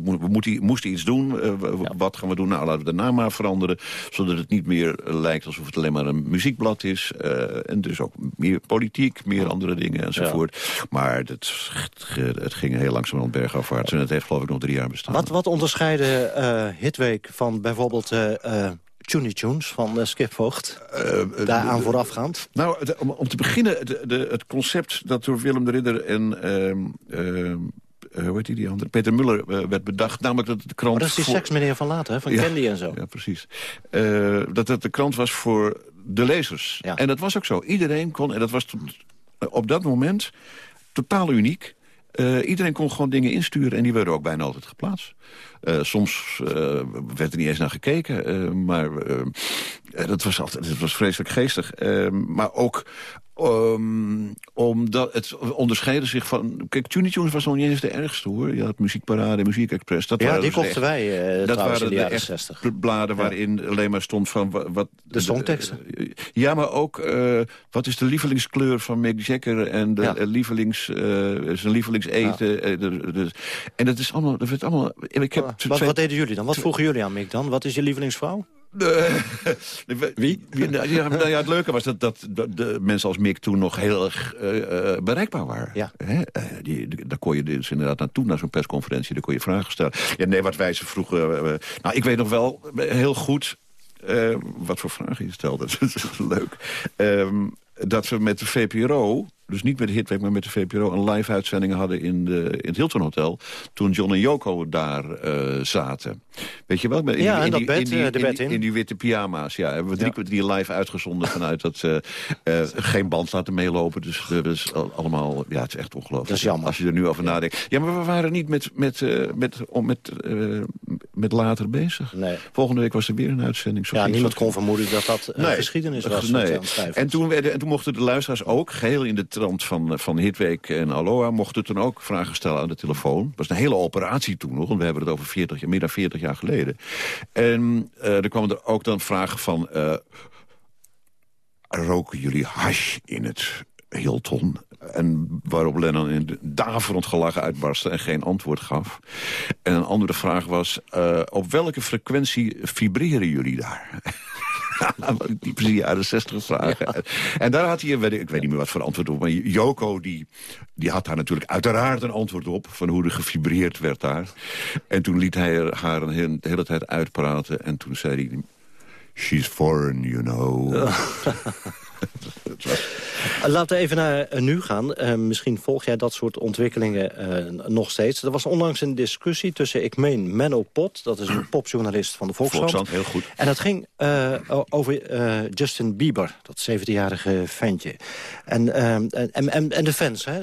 moesten, iets doen. Uh, ja. Wat gaan we doen? Nou, laten we de naam maar veranderen. Zodat het niet meer lijkt alsof het alleen maar een muziekblad is. Uh, en dus ook meer politiek, meer andere dingen enzovoort. Ja. Maar het, het ging heel langzaam bergafwaarts. En het heeft geloof ik nog drie jaar bestaan. Wat, wat onderscheiden uh, Hitweek van bijvoorbeeld... Tuny Tunes van Skip Voogd, uh, daaraan voorafgaand? Nou, om, om, te beginnen, de, de, het concept dat door Willem de Ridder en... Uh, uh, hoe heet die, die andere? Peter Muller uh, werd bedacht. Namelijk dat de krant... Maar dat is die voor... seks meneer van later, hè? van ja, Candy en zo. Ja, precies. Uh, dat het de krant was voor de lezers. Ja. En dat was ook zo. Iedereen kon, en dat was tot, op dat moment totaal uniek... Uh, iedereen kon gewoon dingen insturen en die werden ook bijna altijd geplaatst. Uh, soms uh, werd er niet eens naar gekeken, maar dat was altijd dat was vreselijk geestig. maar ook Um, omdat het onderscheidde zich van... Kijk, Tuny Tunes was nog niet eens de ergste, hoor. Je had Muziekparade, Muziek Express. Dat ja, waren die dus kochten echt, wij uh, Dat waren in de jaren echt 60. bladen waarin alleen maar stond van... Wat, de songteksten. Uh, ja, maar ook uh, wat is de lievelingskleur van Mick Jagger... en de ja. lievelings, zijn lievelingseten. Ja. De, de, en dat is allemaal... Dat werd allemaal ik heb wat, wat deden jullie dan? Wat vroegen jullie aan Mick dan? Wat is je lievelingsvrouw? Wie? Ja, nou ja, het leuke was dat, dat, dat de mensen als Mick toen nog heel erg uh, bereikbaar waren. Ja. Hè? Uh, die, die, daar kon je dus inderdaad naartoe, naar zo'n persconferentie. Daar kon je vragen stellen. Ja, nee, wat wij ze vroegen... nou, ik weet nog wel heel goed... wat voor vragen je stelde. dat is leuk. Um, dat we met de VPRO dus niet met de Hitweek, maar met de VPRO... een live-uitzending hadden in, de, in het Hilton Hotel... toen John en Joko daar uh, zaten. Weet je wel? In, ja, in, die, bed, in, die, in, die witte pyjama's, ja. Hebben we drie kwartier ja. live uitgezonden vanuit dat... Uh, uh, geen band laten meelopen, dus dat is allemaal... Ja, het is echt ongelooflijk. Dat is jammer. Als je er nu over nadenkt. Ja, maar we waren niet met, met, met, om met, met later bezig. Nee. Volgende week was er weer een uitzending. Zo ja, niemand kon vermoeden dat dat nee. geschiedenis was. Nee. En toen, werden, en toen mochten de luisteraars ook, geheel in de trant van, van Hitweek en Aloha... mochten toen ook vragen stellen aan de telefoon. Dat was een hele operatie toen nog, want we hebben het over 40, meer dan 40 jaar geleden. En uh, er kwamen er ook dan vragen van... Uh, roken jullie hash in het Hilton? En waarop Lennon in daverend gelachen uitbarstte en geen antwoord gaf. En een andere vraag was, uh, op welke frequentie vibreren jullie daar? Die jaren 60 vragen. Ja. En daar had hij, ik weet niet meer wat voor antwoord op... maar Joko die, die had daar natuurlijk uiteraard een antwoord op... van hoe er gefibreerd werd daar. En toen liet hij haar een hele, de hele tijd uitpraten... en toen zei hij... She's foreign, you know. Laten we even naar nu gaan. Uh, misschien volg jij dat soort ontwikkelingen uh, nog steeds. Er was onlangs een discussie tussen, ik meen, Menno Pot... dat is een popjournalist van de Volkskrant. Volkskrant, heel goed. En dat ging uh, over Justin Bieber, dat 17-jarige ventje. En, en, en, en, de fans, hè.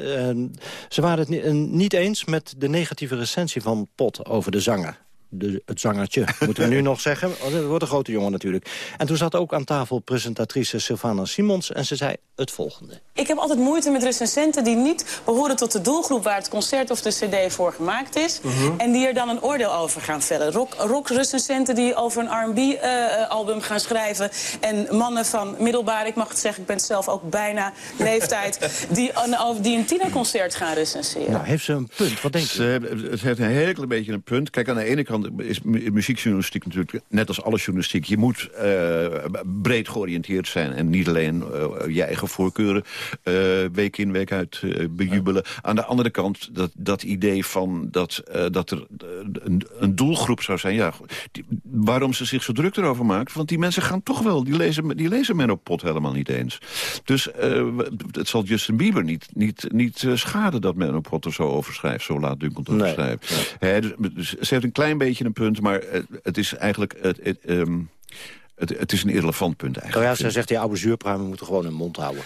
ze waren het niet, niet eens met de negatieve recensie van Pot over de zanger de, het zangertje, moeten we nu nog zeggen. Dat wordt een grote jongen natuurlijk. En toen zat ook aan tafel presentatrice Sylvana Simons... en ze zei het volgende. Ik heb altijd moeite met recensenten die niet behoren tot de doelgroep... waar het concert of de cd voor gemaakt is. Uh -huh. En die er dan een oordeel over gaan vellen. Rock, rock recensenten die over een R&B-album uh, gaan schrijven. En mannen van middelbaar, ik mag het zeggen... ik ben zelf ook bijna leeftijd... die, een, die een tienerconcert gaan recenseren. Nou, heeft ze een punt? Wat denk je? Ze, ze heeft een heel klein beetje een punt. Kijk, aan de ene kant is muziekjournalistiek natuurlijk, net als alle journalistiek... je moet uh, breed georiënteerd zijn en niet alleen uh, je eigen voorkeuren... Uh, week in, week uit bejubelen. Aan de andere kant, dat, dat idee van dat, dat er een, een, doelgroep zou zijn... Ja, die, waarom ze zich zo druk erover maakt... want die mensen gaan toch wel, die lezen, die lezen men op pot helemaal niet eens. Dus het zal Justin Bieber niet, niet, niet schaden dat men op pot er zo over schrijft... zo laat Dunkel over nee, schrijft. Nee. He, dus, dus, ze heeft een klein beetje een punt, maar het is eigenlijk... Het, het, um, het, het, is een irrelevant punt eigenlijk. Oh ja, zij zegt, die oude zuurpruimen moeten gewoon hun mond houden.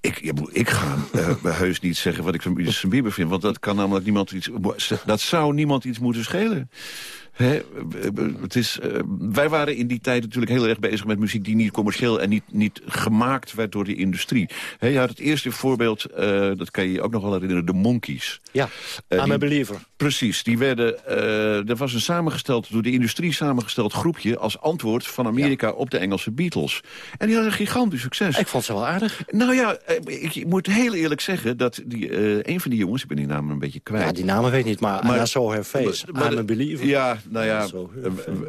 Ik, ja, ik ga uh, heus niet zeggen wat ik van Bieber vind. Want dat kan namelijk niemand iets... Dat zou niemand iets moeten schelen. He, het is, uh, wij waren in die tijd natuurlijk heel erg bezig met muziek... die niet commercieel en niet, niet gemaakt werd door de industrie. He, je had het eerste voorbeeld, uh, dat kan je je ook nog wel herinneren... de Monkeys. Ja, uh, I'm a believer. Precies, die werden... er was een samengesteld, door de industrie samengesteld groepje... als antwoord van Amerika ja. op de Engelse Beatles. En die hadden een gigantisch succes. Ik vond ze wel aardig. Nou ja, ik, moet heel eerlijk zeggen... dat die, een van die jongens, ik ben die namen een beetje kwijt... Ja, die namen weet ik niet, maar, maar her face. Maar, I'm a believer. Ja, nou ja,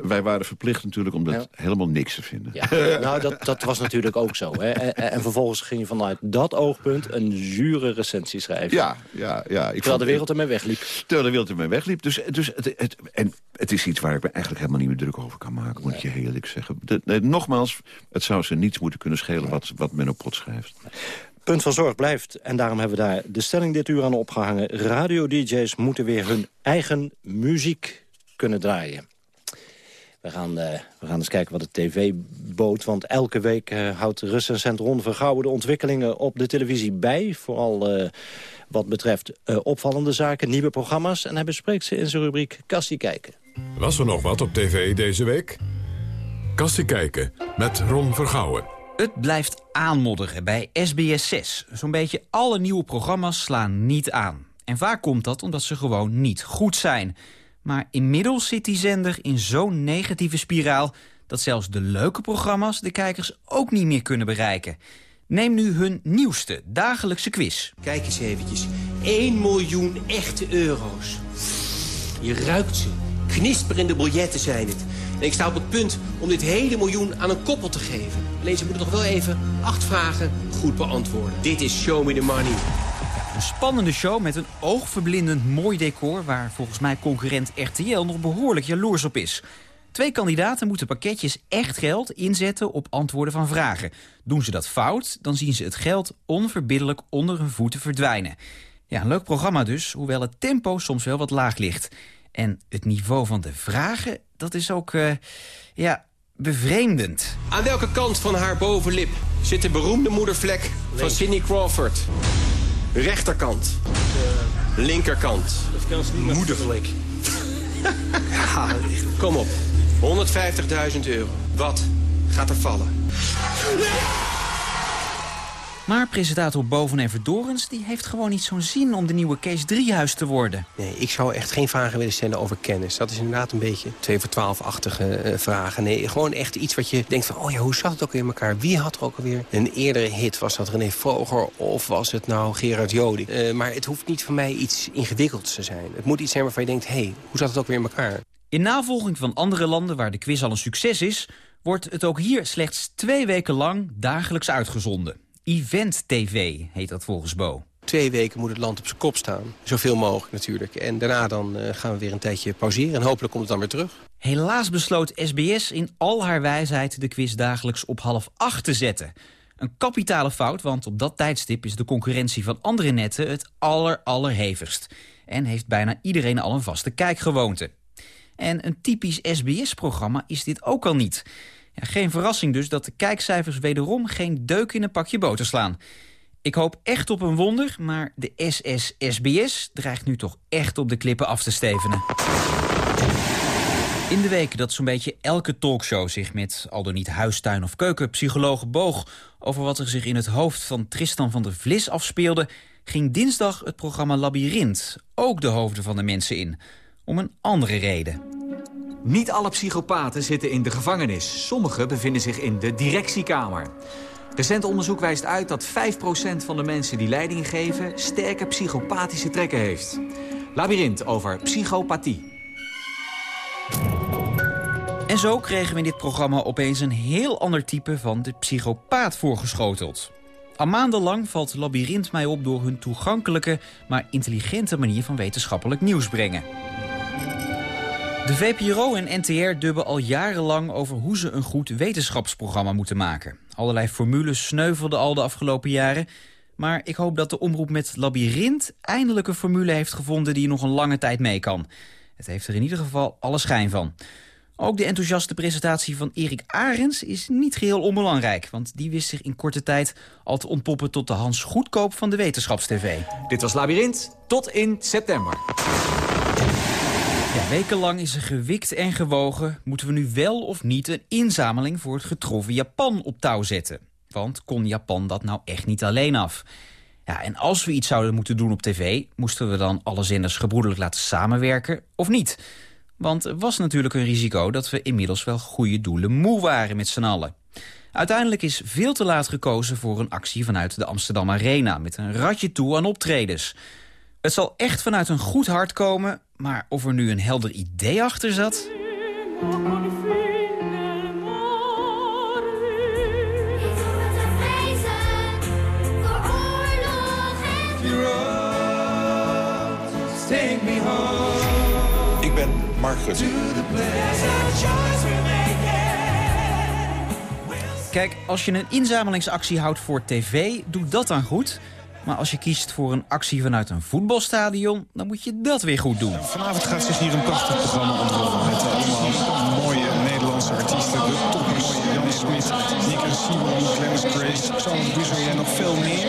wij waren verplicht natuurlijk om dat ja. helemaal niks te vinden. Ja. nou, dat, dat was natuurlijk ook zo. Hè. En, en, vervolgens ging je vanuit dat oogpunt een zure recensie schrijven. Ja, ja, ja. Ik terwijl de wereld ermee wegliep. Terwijl de wereld ermee wegliep. Dus, dus het, het, en het is iets waar ik me eigenlijk helemaal niet meer druk over kan maken, moet je heel eerlijk zeggen. De, nogmaals, het zou ze niets moeten kunnen schelen wat, wat men op pot schrijft. Punt van zorg blijft, en daarom hebben we daar de stelling dit uur aan opgehangen. Radio-dj's moeten weer hun eigen muziek kunnen draaien. We gaan, uh, we gaan eens kijken wat de tv bood. Want elke week uh, houdt recensent Ron Vergouwen de ontwikkelingen op de televisie bij. Vooral uh, wat betreft opvallende zaken, nieuwe programma's. En hij bespreekt ze in zijn rubriek Kassie Kijken. Was er nog wat op tv deze week? Kassie Kijken met Ron Vergouwen. Het blijft aanmodderen bij SBS 6. Zo'n beetje alle nieuwe programma's slaan niet aan. En vaak komt dat omdat ze gewoon niet goed zijn. Maar inmiddels zit die zender in zo'n negatieve spiraal... dat zelfs de leuke programma's de kijkers ook niet meer kunnen bereiken. Neem nu hun nieuwste dagelijkse quiz. Kijk eens eventjes. 1 miljoen echte euro's. Je ruikt ze. Knisperende biljetten zijn het. En ik sta op het punt om dit hele miljoen aan een koppel te geven. Alleen ze moeten nog wel even acht vragen goed beantwoorden. Dit is Show Me The Money. Een spannende show met een oogverblindend mooi decor... waar volgens mij concurrent RTL nog behoorlijk jaloers op is. Twee kandidaten moeten pakketjes echt geld inzetten op antwoorden van vragen. Doen ze dat fout, dan zien ze het geld onverbiddelijk onder hun voeten verdwijnen. Ja, een leuk programma dus, hoewel het tempo soms wel wat laag ligt. En het niveau van de vragen, dat is ook, uh, ja, bevreemdend. Aan welke kant van haar bovenlip zit de beroemde moedervlek van Cindy Crawford? Rechterkant. Linkerkant. Moedervlek. Kom op. 150.000 euro. Wat gaat er vallen? Maar presentator Boven en Verdorens die heeft gewoon niet zo'n zin om de nieuwe Kees Driehuis te worden. Nee, ik zou echt geen vragen willen stellen over kennis. Dat is inderdaad een beetje 2 voor 12-achtige uh, vragen. Nee, gewoon echt iets wat je denkt van, oh ja, hoe zat het ook in elkaar? Wie had er ook alweer een eerdere hit? Was dat René Vroger of was het nou Gerard Joling? Uh, maar het hoeft niet voor mij iets ingewikkelds te zijn. Het moet iets zijn waarvan je denkt, hé, hey, hoe zat het ook weer in elkaar? In navolging van andere landen waar de quiz al een succes is... wordt het ook hier slechts twee weken lang dagelijks uitgezonden. Event TV heet dat volgens Bo. Twee weken moet het land op zijn kop staan. Zoveel mogelijk natuurlijk. En daarna dan uh, gaan we weer een tijdje pauzeren. En hopelijk komt het dan weer terug. Helaas besloot SBS in al haar wijsheid de quiz dagelijks op half acht te zetten. Een kapitale fout, want op dat tijdstip is de concurrentie van andere netten het aller allerhevigst. En heeft bijna iedereen al een vaste kijkgewoonte. En een typisch SBS-programma is dit ook al niet. Geen verrassing dus dat de kijkcijfers wederom geen deuk in een pakje boter slaan. Ik hoop echt op een wonder, maar de SS-SBS dreigt nu toch echt op de klippen af te stevenen. In de week dat zo'n beetje elke talkshow zich met, al door niet huistuin of keukenpsycholoog boog... over wat er zich in het hoofd van Tristan van der Vlis afspeelde... ging dinsdag het programma Labyrinth ook de hoofden van de mensen in. Om een andere reden. Niet alle psychopaten zitten in de gevangenis. Sommigen bevinden zich in de directiekamer. Recent onderzoek wijst uit dat 5% van de mensen die leiding geven... sterke psychopathische trekken heeft. Labyrinth over psychopathie. En zo kregen we in dit programma opeens een heel ander type van de psychopaat voorgeschoteld. Al maandenlang valt Labyrinth mij op door hun toegankelijke... maar intelligente manier van wetenschappelijk nieuws brengen. De VPRO en NTR dubben al jarenlang over hoe ze een goed wetenschapsprogramma moeten maken. Allerlei formules sneuvelden al de afgelopen jaren. Maar ik hoop dat de omroep met Labyrinth eindelijk een formule heeft gevonden die nog een lange tijd mee kan. Het heeft er in ieder geval alle schijn van. Ook de enthousiaste presentatie van Erik Arends is niet geheel onbelangrijk... want die wist zich in korte tijd al te ontpoppen tot de Hans Goedkoop van de Wetenschapstv. Dit was Labyrinth, tot in september. Wekenlang is er gewikt en gewogen. Moeten we nu wel of niet een inzameling voor het getroffen Japan op touw zetten? Want kon Japan dat nou echt niet alleen af? Ja, en als we iets zouden moeten doen op tv... moesten we dan alle zenders gebroedelijk laten samenwerken of niet? Want er was natuurlijk een risico dat we inmiddels wel goede doelen moe waren met z'n allen. Uiteindelijk is veel te laat gekozen voor een actie vanuit de Amsterdam Arena... met een ratje toe aan optredens. Het zal echt vanuit een goed hart komen, maar of er nu een helder idee achter zat... Ik ben Mark Rutte. Kijk, als je een inzamelingsactie houdt voor tv, doe dat dan goed... Maar als je kiest voor een actie vanuit een voetbalstadion... dan moet je dat weer goed doen. Vanavond gaat zich hier een prachtig programma ontrollen... met allemaal mooie Nederlandse artiesten. De toppers, Jan Smit, Nick Simon, Clarence Grace... Xander Buzzer en nog veel meer.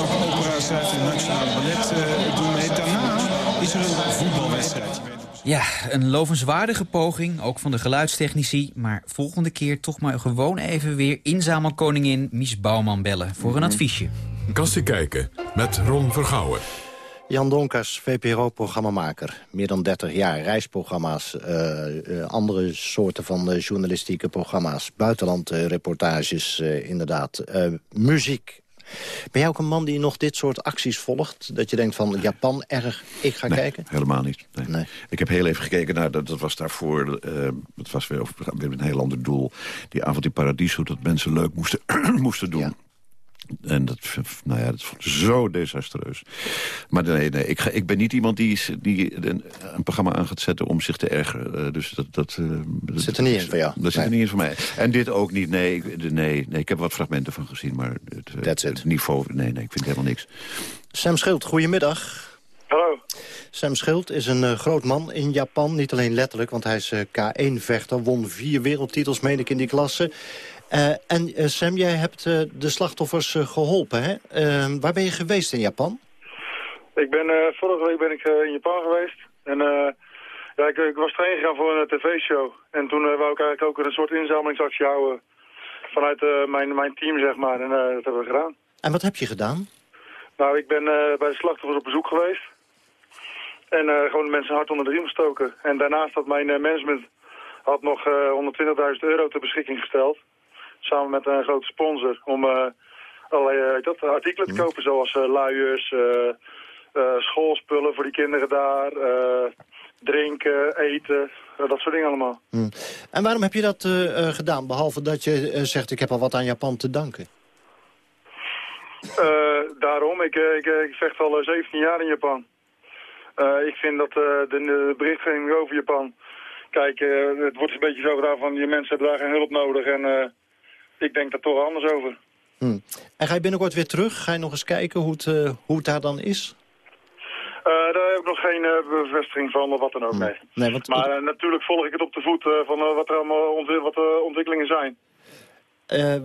Ook opera's uit de Nationale Ballet uh, doen mee. Daarna is er een voetbalwedstrijd. Ja, een lovenswaardige poging, ook van de geluidstechnici. Maar volgende keer toch maar gewoon even weer inzamelkoningin Mies Bouwman bellen voor een Mhm. adviesje. Kassie kijken met Ron Vergouwen. Jan Donkers, VPRO-programmamaker. Meer dan 30 jaar. Reisprogramma's, eh, eh, andere soorten van eh, journalistieke programma's. Buitenlandreportages, eh, inderdaad. Eh, muziek. Ben jij ook een man die nog dit soort acties volgt? Dat je denkt van Japan, erg, ik ga Nee, kijken? helemaal niet. Nee. Ik heb heel even gekeken naar, dat, dat was daarvoor, eh dat was weer, over, weer een heel ander doel. Die avond in Paradiso, dat mensen leuk moesten, moesten doen. En dat, nou ja, dat vond ik zo desastreus. Maar nee, nee ik, ga, ik ben niet iemand die, die een, een programma aan gaat zetten om zich te ergeren. Eh, dus dat, dat, eh, dat zit er niet in voor jou? Dat zit er niet in voor mij. En dit ook niet, nee. ik- nee, nee ik heb wat fragmenten van gezien, maar het, eh, het niveau, nee, nee, ik vind helemaal niks. Sam Schild, goedemiddag. Hallo. Sam Schild is een eh, groot man in Japan. Niet alleen letterlijk, want hij is eh, K1-vechter. Won vier wereldtitels, meen ik, in die klasse. Eh, en eh, Sam, jij hebt eh, de slachtoffers eh, geholpen, hè? Eh, waar ben je geweest in Japan? Ik ben, vorige week ben ik in Japan geweest. En ja, ik, ik was erheen gegaan voor een tv-show. En toen wou ik eigenlijk ook een soort inzamelingsactie houden vanuit mijn, mijn team, zeg maar. En dat hebben we gedaan. En wat heb je gedaan? Nou, ik ben bij de slachtoffers op bezoek geweest. En gewoon de mensen hard onder de riem gestoken. En daarnaast had mijn management had nog eh 120.000 euro ter beschikking gesteld. Samen met een grote sponsor. Om eh, allerlei eh, dat, artikelen te kopen. Zoals eh, luiers, eh, eh, schoolspullen voor die kinderen daar. eh, drinken, eten. eh, dat soort dingen allemaal. Hm. En waarom heb je dat eh, eh, gedaan? Behalve dat je eh, zegt, ik heb al wat aan Japan te danken. Eh, daarom, ik, eh, ik, eh, ik vecht al eh, 17 jaar in Japan. Eh, ik vind dat eh, de, de berichtgeving over Japan... Kijk, eh, het wordt een beetje zo gedaan van... je mensen hebben daar geen hulp nodig en eh, ik denk daar toch anders over. Hm. En ga je binnenkort weer terug? Ga je nog eens kijken hoe het, eh, hoe het daar dan is? Eh, daar heb ik nog geen eh, bevestiging van of wat dan ook. Nee, want Maar natuurlijk volg ik het op de voet van wat er allemaal wat, ontwikkelingen zijn.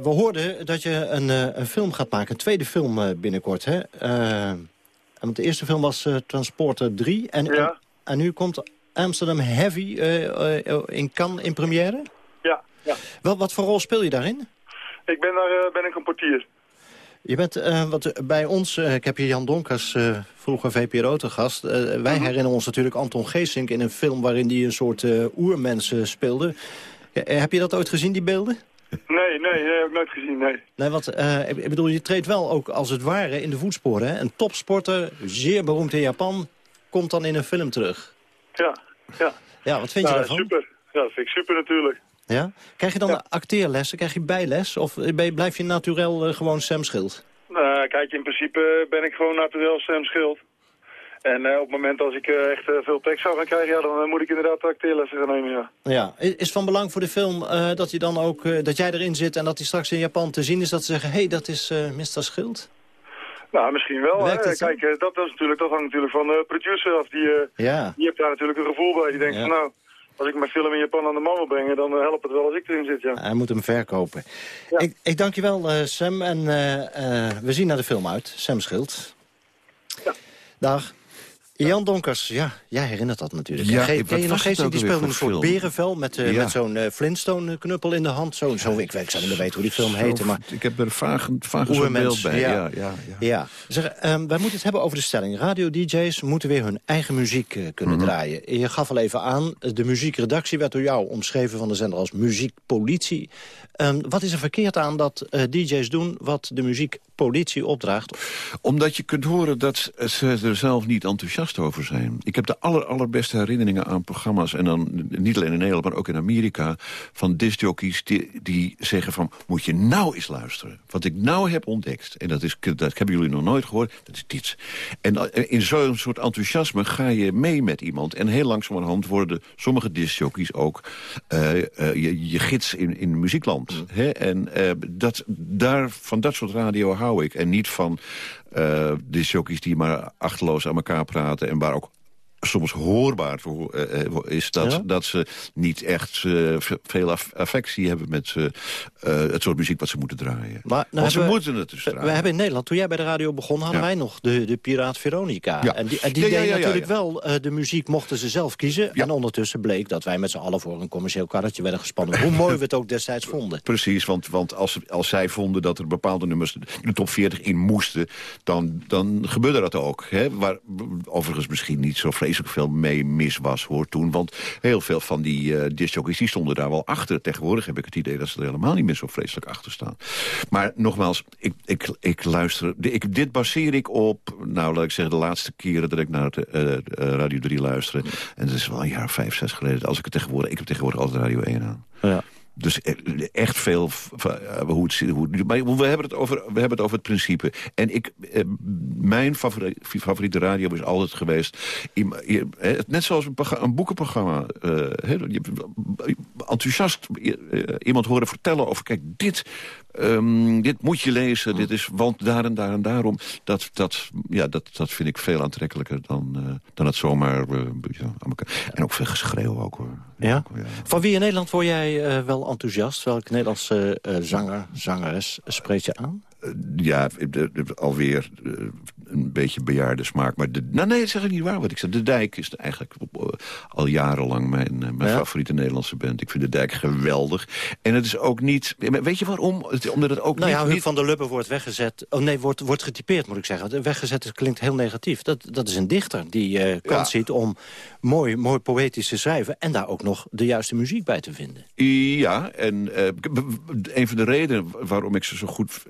We hoorden dat je een, een film gaat maken, een tweede film binnenkort. Hè? Want de eerste film was Transporter 3. En, en, en nu komt Amsterdam Heavy in Cannes in première. Ja, ja. Wat, wat voor rol speel je daarin? Ik ben daar eh, ben ik een portier. Je bent eh, wat, bij ons, eh, ik heb hier Jan Donkers, vroeger VPRO te gast. Wij Mhm. herinneren ons natuurlijk Anton Geesink in een film waarin hij een soort oermens speelde. Ja, heb je dat ooit gezien, die beelden? Nee, nee, heb ik nooit gezien, nee. Nee, want eh, ik bedoel, je treedt wel ook als het ware in de voetsporen. Hè? Een topsporter, zeer beroemd in Japan, komt dan in een film terug. Ja, ja. Ja, wat vind je daarvan? Super. Ja, dat vind ik super natuurlijk. Ja? Krijg je dan acteerlessen, krijg je bijles? Of je- blijf je naturel eh, gewoon Sam Schild? Nou, kijk, in principe ben ik gewoon natuurlijk Sam Schild. En eh, op het moment als ik eh, echt eh, veel tekst zou gaan krijgen, ja, dan eh, moet ik inderdaad acteerlessen gaan nemen, ja. Ja, is van belang voor de film eh, dat, je dan ook, eh, dat jij erin zit en dat hij straks in Japan te zien is dat ze zeggen, hé, hey, dat is eh Mr. Schild? Nou, misschien wel. Hè. Kijk, eh, dat, is natuurlijk, dat hangt natuurlijk van de producer af. Die, eh, Ja. die heeft daar natuurlijk een gevoel bij. Die denkt Ja. van nou, als ik mijn film in Japan aan de man wil brengen, dan eh, helpt het wel als ik erin zit, ja. Hij moet hem verkopen. Ik, ik dank je wel, eh, Sam, en eh, we zien naar de film uit. Sam Schild. Dag. Jan Donkers, ja, jij herinnert dat natuurlijk. Ja, Ge- ken je nog steeds? Die speelde een voor soort berenvel met, eh, Ja. met zo'n eh, Flintstone-knuppel in de hand. Zo, zo, ik, weet- ik zou niet meer hoe die film heette, maar... Ik heb er vaag, vaag een beeld bij. ja. Ja, ja, ja. Zeg, ehm, wij moeten het hebben over de stelling. Radio-dj's moeten weer hun eigen muziek eh, kunnen Mhm. draaien. Je gaf al even aan, eh, de muziekredactie werd door jou omschreven van de zender als muziekpolitie. Ehm, wat is er verkeerd aan dat eh, dj's doen wat de muziekpolitie opdraagt? Omdat je kunt horen dat ze er zelf niet enthousiast over zijn. Ik heb de aller, allerbeste herinneringen aan programma's... en dan niet alleen in Nederland, maar ook in Amerika... van discjockeys die, die zeggen van... moet je nou eens luisteren. Wat ik nou heb ontdekt, en dat, is, dat hebben jullie nog nooit gehoord... dat is dit. En eh, in zo'n soort enthousiasme ga je mee met iemand... en heel langzamerhand worden sommige discjockeys ook... eh, eh, je, je gids in, in muziekland. Hè? En dat, daar, van dat soort radio hou ik. En niet van eh discjockeys die maar achterloos aan elkaar praten... en waar ook soms hoorbaar uh, is dat, Ja? dat ze niet echt eh, veel aff- affectie hebben met eh, eh, het soort muziek wat ze moeten draaien. Maar, nou Want ze we- moeten het dus draaien. we hebben in Nederland, toen jij bij de radio begon, hadden Ja. wij nog de, de Piraat Veronica. Ja. En die, en die deed natuurlijk wel, eh, de muziek mochten ze zelf kiezen. En ondertussen bleek dat wij met z'n allen voor een commercieel karretje werden gespannen. Hoe mooi we het ook destijds vonden. Precies, want, want als, als zij vonden dat er bepaalde nummers in de top 40 in moesten... dan, dan gebeurde dat ook. Hè? Waar overigens misschien niet zo vreselijk veel mee mis was hoor toen. Want heel veel van die uh, die stonden daar wel achter. Tegenwoordig heb ik het idee dat ze er helemaal niet meer zo vreselijk achter staan. Maar nogmaals, ik, ik, ik luister... Ik, dit baseer ik op, nou laat ik zeggen, de laatste keren dat ik naar de, uh, de Radio 3 luisterde. En dat is wel een jaar vijf, zes geleden. Als ik het tegenwoordig, ik heb tegenwoordig altijd Radio 1 aan. Ja. Dus echt veel uh, hoe het maar we hebben, het over, we hebben het over het principe. En ik, uh, mijn favori favoriete radio is altijd geweest... Je, net zoals een, boekenprogramma. Enthousiast iemand horen vertellen over... kijk, dit, um, dit moet je lezen, dit is, want daar en daar en daarom. Dat, dat, ja, dat, dat vind ik veel aantrekkelijker dan, dan het zomaar... Ja, en ook veel geschreeuw ook, hoor. Ja? Van wie in Nederland word jij wel enthousiast? Welke Nederlandse zanger, zangeres spreekt je aan? Ja, alweer een beetje bejaarde smaak. Maar de, nou nee, dat zeg ik niet waar wat ik zeg. De Dijk is eigenlijk al jarenlang mijn, mijn ja? favoriete Nederlandse band. Ik vind De Dijk geweldig. En het is ook niet... Weet je waarom? Omdat het ook nou niet... ja, niet... van der Lubbe wordt weggezet. Oh nee, wordt, wordt getypeerd moet ik zeggen. Weggezet klinkt heel negatief. Dat, dat is een dichter die uh, kans ja. ziet om mooi, mooi poëtisch te schrijven... en daar ook nog de juiste muziek bij te vinden. Ja, en uh, een van de redenen waarom ik ze zo goed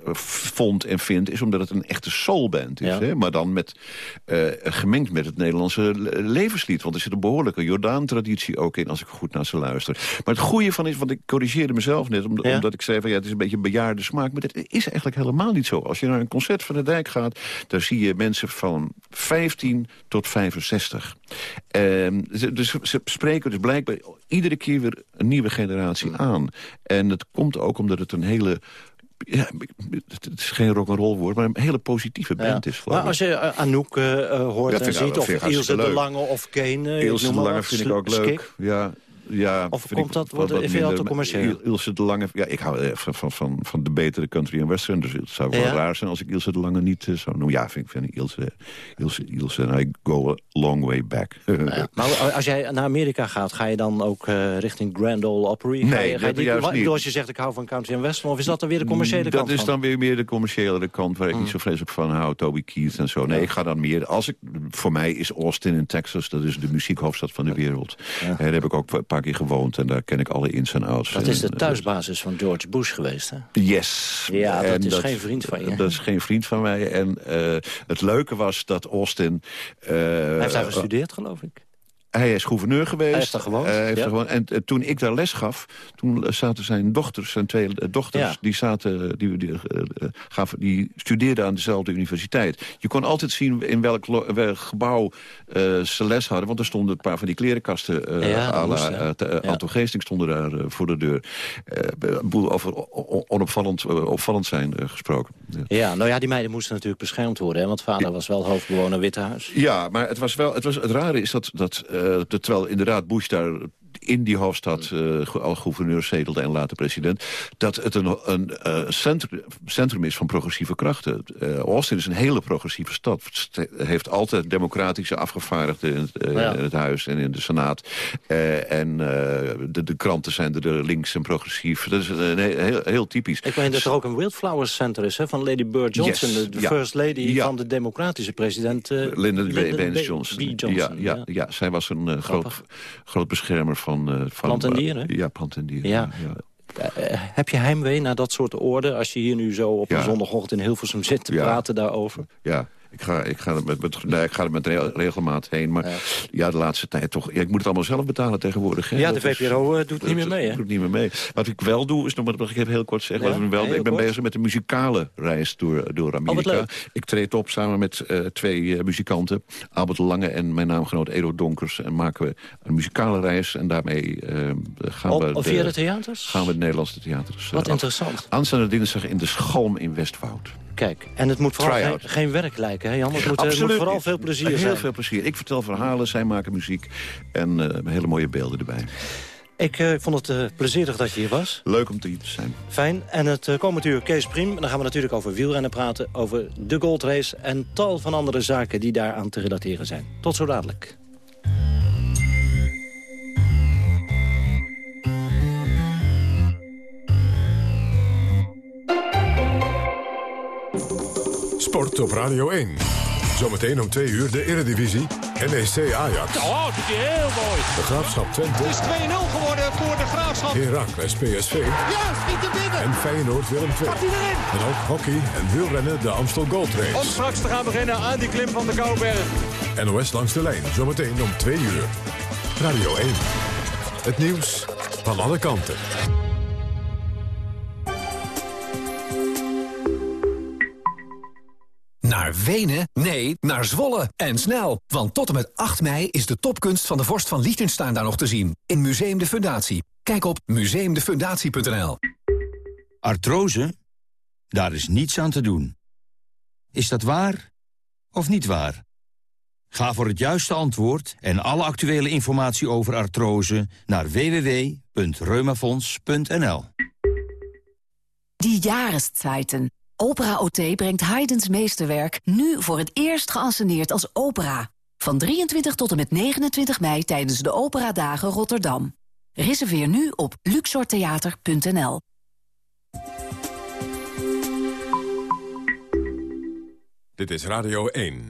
vond en vind... is omdat het een echte soulband is. Ja. Hè? Maar dan met, uh, gemengd met het Nederlandse levenslied. Want er zit een behoorlijke Jordaan-traditie ook in... als ik goed naar ze luister. Maar het goede van is, want ik corrigeerde mezelf net... Omdat, ja. omdat ik zei van ja, het is een beetje een bejaarde smaak. Maar dat is eigenlijk helemaal niet zo. Als je naar een concert van de Dijk gaat... dan zie je mensen van 15 tot 65. Uh, dus ze spreken dus blijkbaar iedere keer weer een nieuwe generatie aan. En dat komt ook omdat het een hele ja, het is geen rock'n'roll woord, maar een hele positieve band ja. is. Maar als je uh, Anouk uh, hoort ja, en ziet, of Ilse de Lange of Kane... Uh, Ilse de Lange vind ik ook leuk. Ja, ja, of komt ik, dat, wordt, dat te commercieel? Ilse de Lange, ja, ik hou van, van, van, van de betere country en western. Dus het zou wel ja? raar zijn als ik Ilse de Lange niet uh, zou noemen. Ja, vind ik vind Ilse, Ilse, Ilse en I go a long way back. Ja, maar als jij naar Amerika gaat, ga je dan ook uh, richting Grand Ole Opry? Nee, ga je, ga je dat juist niet. Als je zegt, ik hou van country en western, of is dat dan weer de commerciële dat kant Dat is dan weer meer de commerciële kant, waar ik Mm. niet zo vreselijk van hou. Toby Keith en zo. Nee, ja. ik ga dan meer... Als ik, voor mij is Austin in Texas, dat is de muziekhoofdstad van de wereld. Ja. Daar heb ik ook een paar keer gewoond en daar ken ik alle ins en outs. Dat is de thuisbasis van George Bush geweest, hè? Yes. Ja, dat en is dat, geen vriend van je. Dat is geen vriend van mij. En uh, het leuke was dat Austin... Uh, Hij heeft daar gestudeerd, geloof ik. Hij is gouverneur geweest. Hij is daar gewoond. Uh, heeft ja. er gewoond. En uh, toen ik daar les gaf, toen zaten zijn dochters, zijn twee dochters, ja. die, zaten, die, die, gaven, die studeerden aan dezelfde universiteit. Je kon altijd zien in welk, welk gebouw ze les hadden, want er stonden een paar van die klerenkasten ja, à la Geesting stonden daar voor de deur. over onopvallend opvallend zijn gesproken. Ja. nou ja, die meiden moesten natuurlijk beschermd worden, hè, want vader was wel hoofdbewoner Witte Huis. Ja, maar het was wel, het, was, het rare is dat, dat terwijl inderdaad Bush daar in die hoofdstad uh, al gouverneur zetelde en later president... dat het een, een uh, centrum, centrum is van progressieve krachten. Uh, Austin is een hele progressieve stad. Het heeft altijd democratische afgevaardigden in het, ja. in het huis en in de senaat. en de, de, kranten zijn er links en progressief. Dat is een, heel, heel, typisch. Ik meen dat er ook een Wildflowers Center is hè, van Lady Bird Johnson... Yes. de, de ja. first lady ja. van de democratische president... Lyndon B. Johnson. B. Johnson. Ja, ja, ja, zij was een groot, groot beschermer van... Uh, van plant en dieren? ja, plant en dieren. Ja. ja. Uh, heb je heimwee naar dat soort orde... als je hier nu zo op ja. een zondagochtend in Hilversum zit te praten daarover? Ja, ik ga, ik ga er met, met, nee, ik ga er met regelmaat heen. Maar ja. ja. de laatste tijd toch... Ja, ik moet het allemaal zelf betalen tegenwoordig. Hè? Ja, de VPRO is, doet niet meer mee, hè? doet niet meer mee. Wat ik wel doe, is nog wat ik even heel kort zeggen. Ja, wel, ik ben kort. bezig met een muzikale reis door, door Amerika. Oh, ik treed op samen met uh, twee uh, muzikanten. Albert Lange en mijn naamgenoot Edo Donkers. En maken we een muzikale reis. En daarmee uh, gaan op, we... Of via de theaters? Gaan we het Nederlandse theaters. Wat interessant. Aanstaande dinsdag in de Schalm in Westwoud. Kijk, en het moet vooral geen, werk lijken, hè Jan? Het moet, eh, het moet vooral veel plezier Heel zijn. veel plezier. Ik vertel verhalen, zij maken muziek. En eh, hele mooie beelden erbij. Ik eh, vond het plezierig dat je hier was. Leuk om te hier te zijn. Fijn. En het uh, komend uur Kees Priem. En dan gaan we natuurlijk over wielrennen praten, over de goldrace... en tal van andere zaken die daaraan te relateren zijn. Tot zo dadelijk. Sport op Radio 1. Zometeen om 2 uur de Eredivisie. NEC Ajax. Oh, dat is heel mooi. De Graafschap Twente. Het is 2-0 geworden voor de Graafschap. Heracles PSV. Ja, schiet er binnen. En Feyenoord Willem II. Gaat? En ook hockey en wielrennen de Amstel Gold Race. Om straks te gaan beginnen aan die klim van de Kouwberg. NOS langs de lijn. Zometeen om 2 uur. Radio 1. Het nieuws van alle kanten. Naar Wenen? Nee, naar Zwolle. En snel, want tot en met 8 mei is de topkunst van de vorst van Liechtenstein daar nog te zien. In Museum de Fundatie. Kijk op museumdefundatie.nl. Artrose? Daar is niets aan te doen. Is dat waar of niet waar? Ga voor het juiste antwoord en alle actuele informatie over artrose naar www.reumafonds.nl. Die Jahreszeiten. Opera OT brengt Haydn's meesterwerk nu voor het eerst geanceneerd als opera. Van 23 tot en met 29 mei tijdens de Operadagen Rotterdam. Reserveer nu op luxortheater.nl. Dit is Radio 1.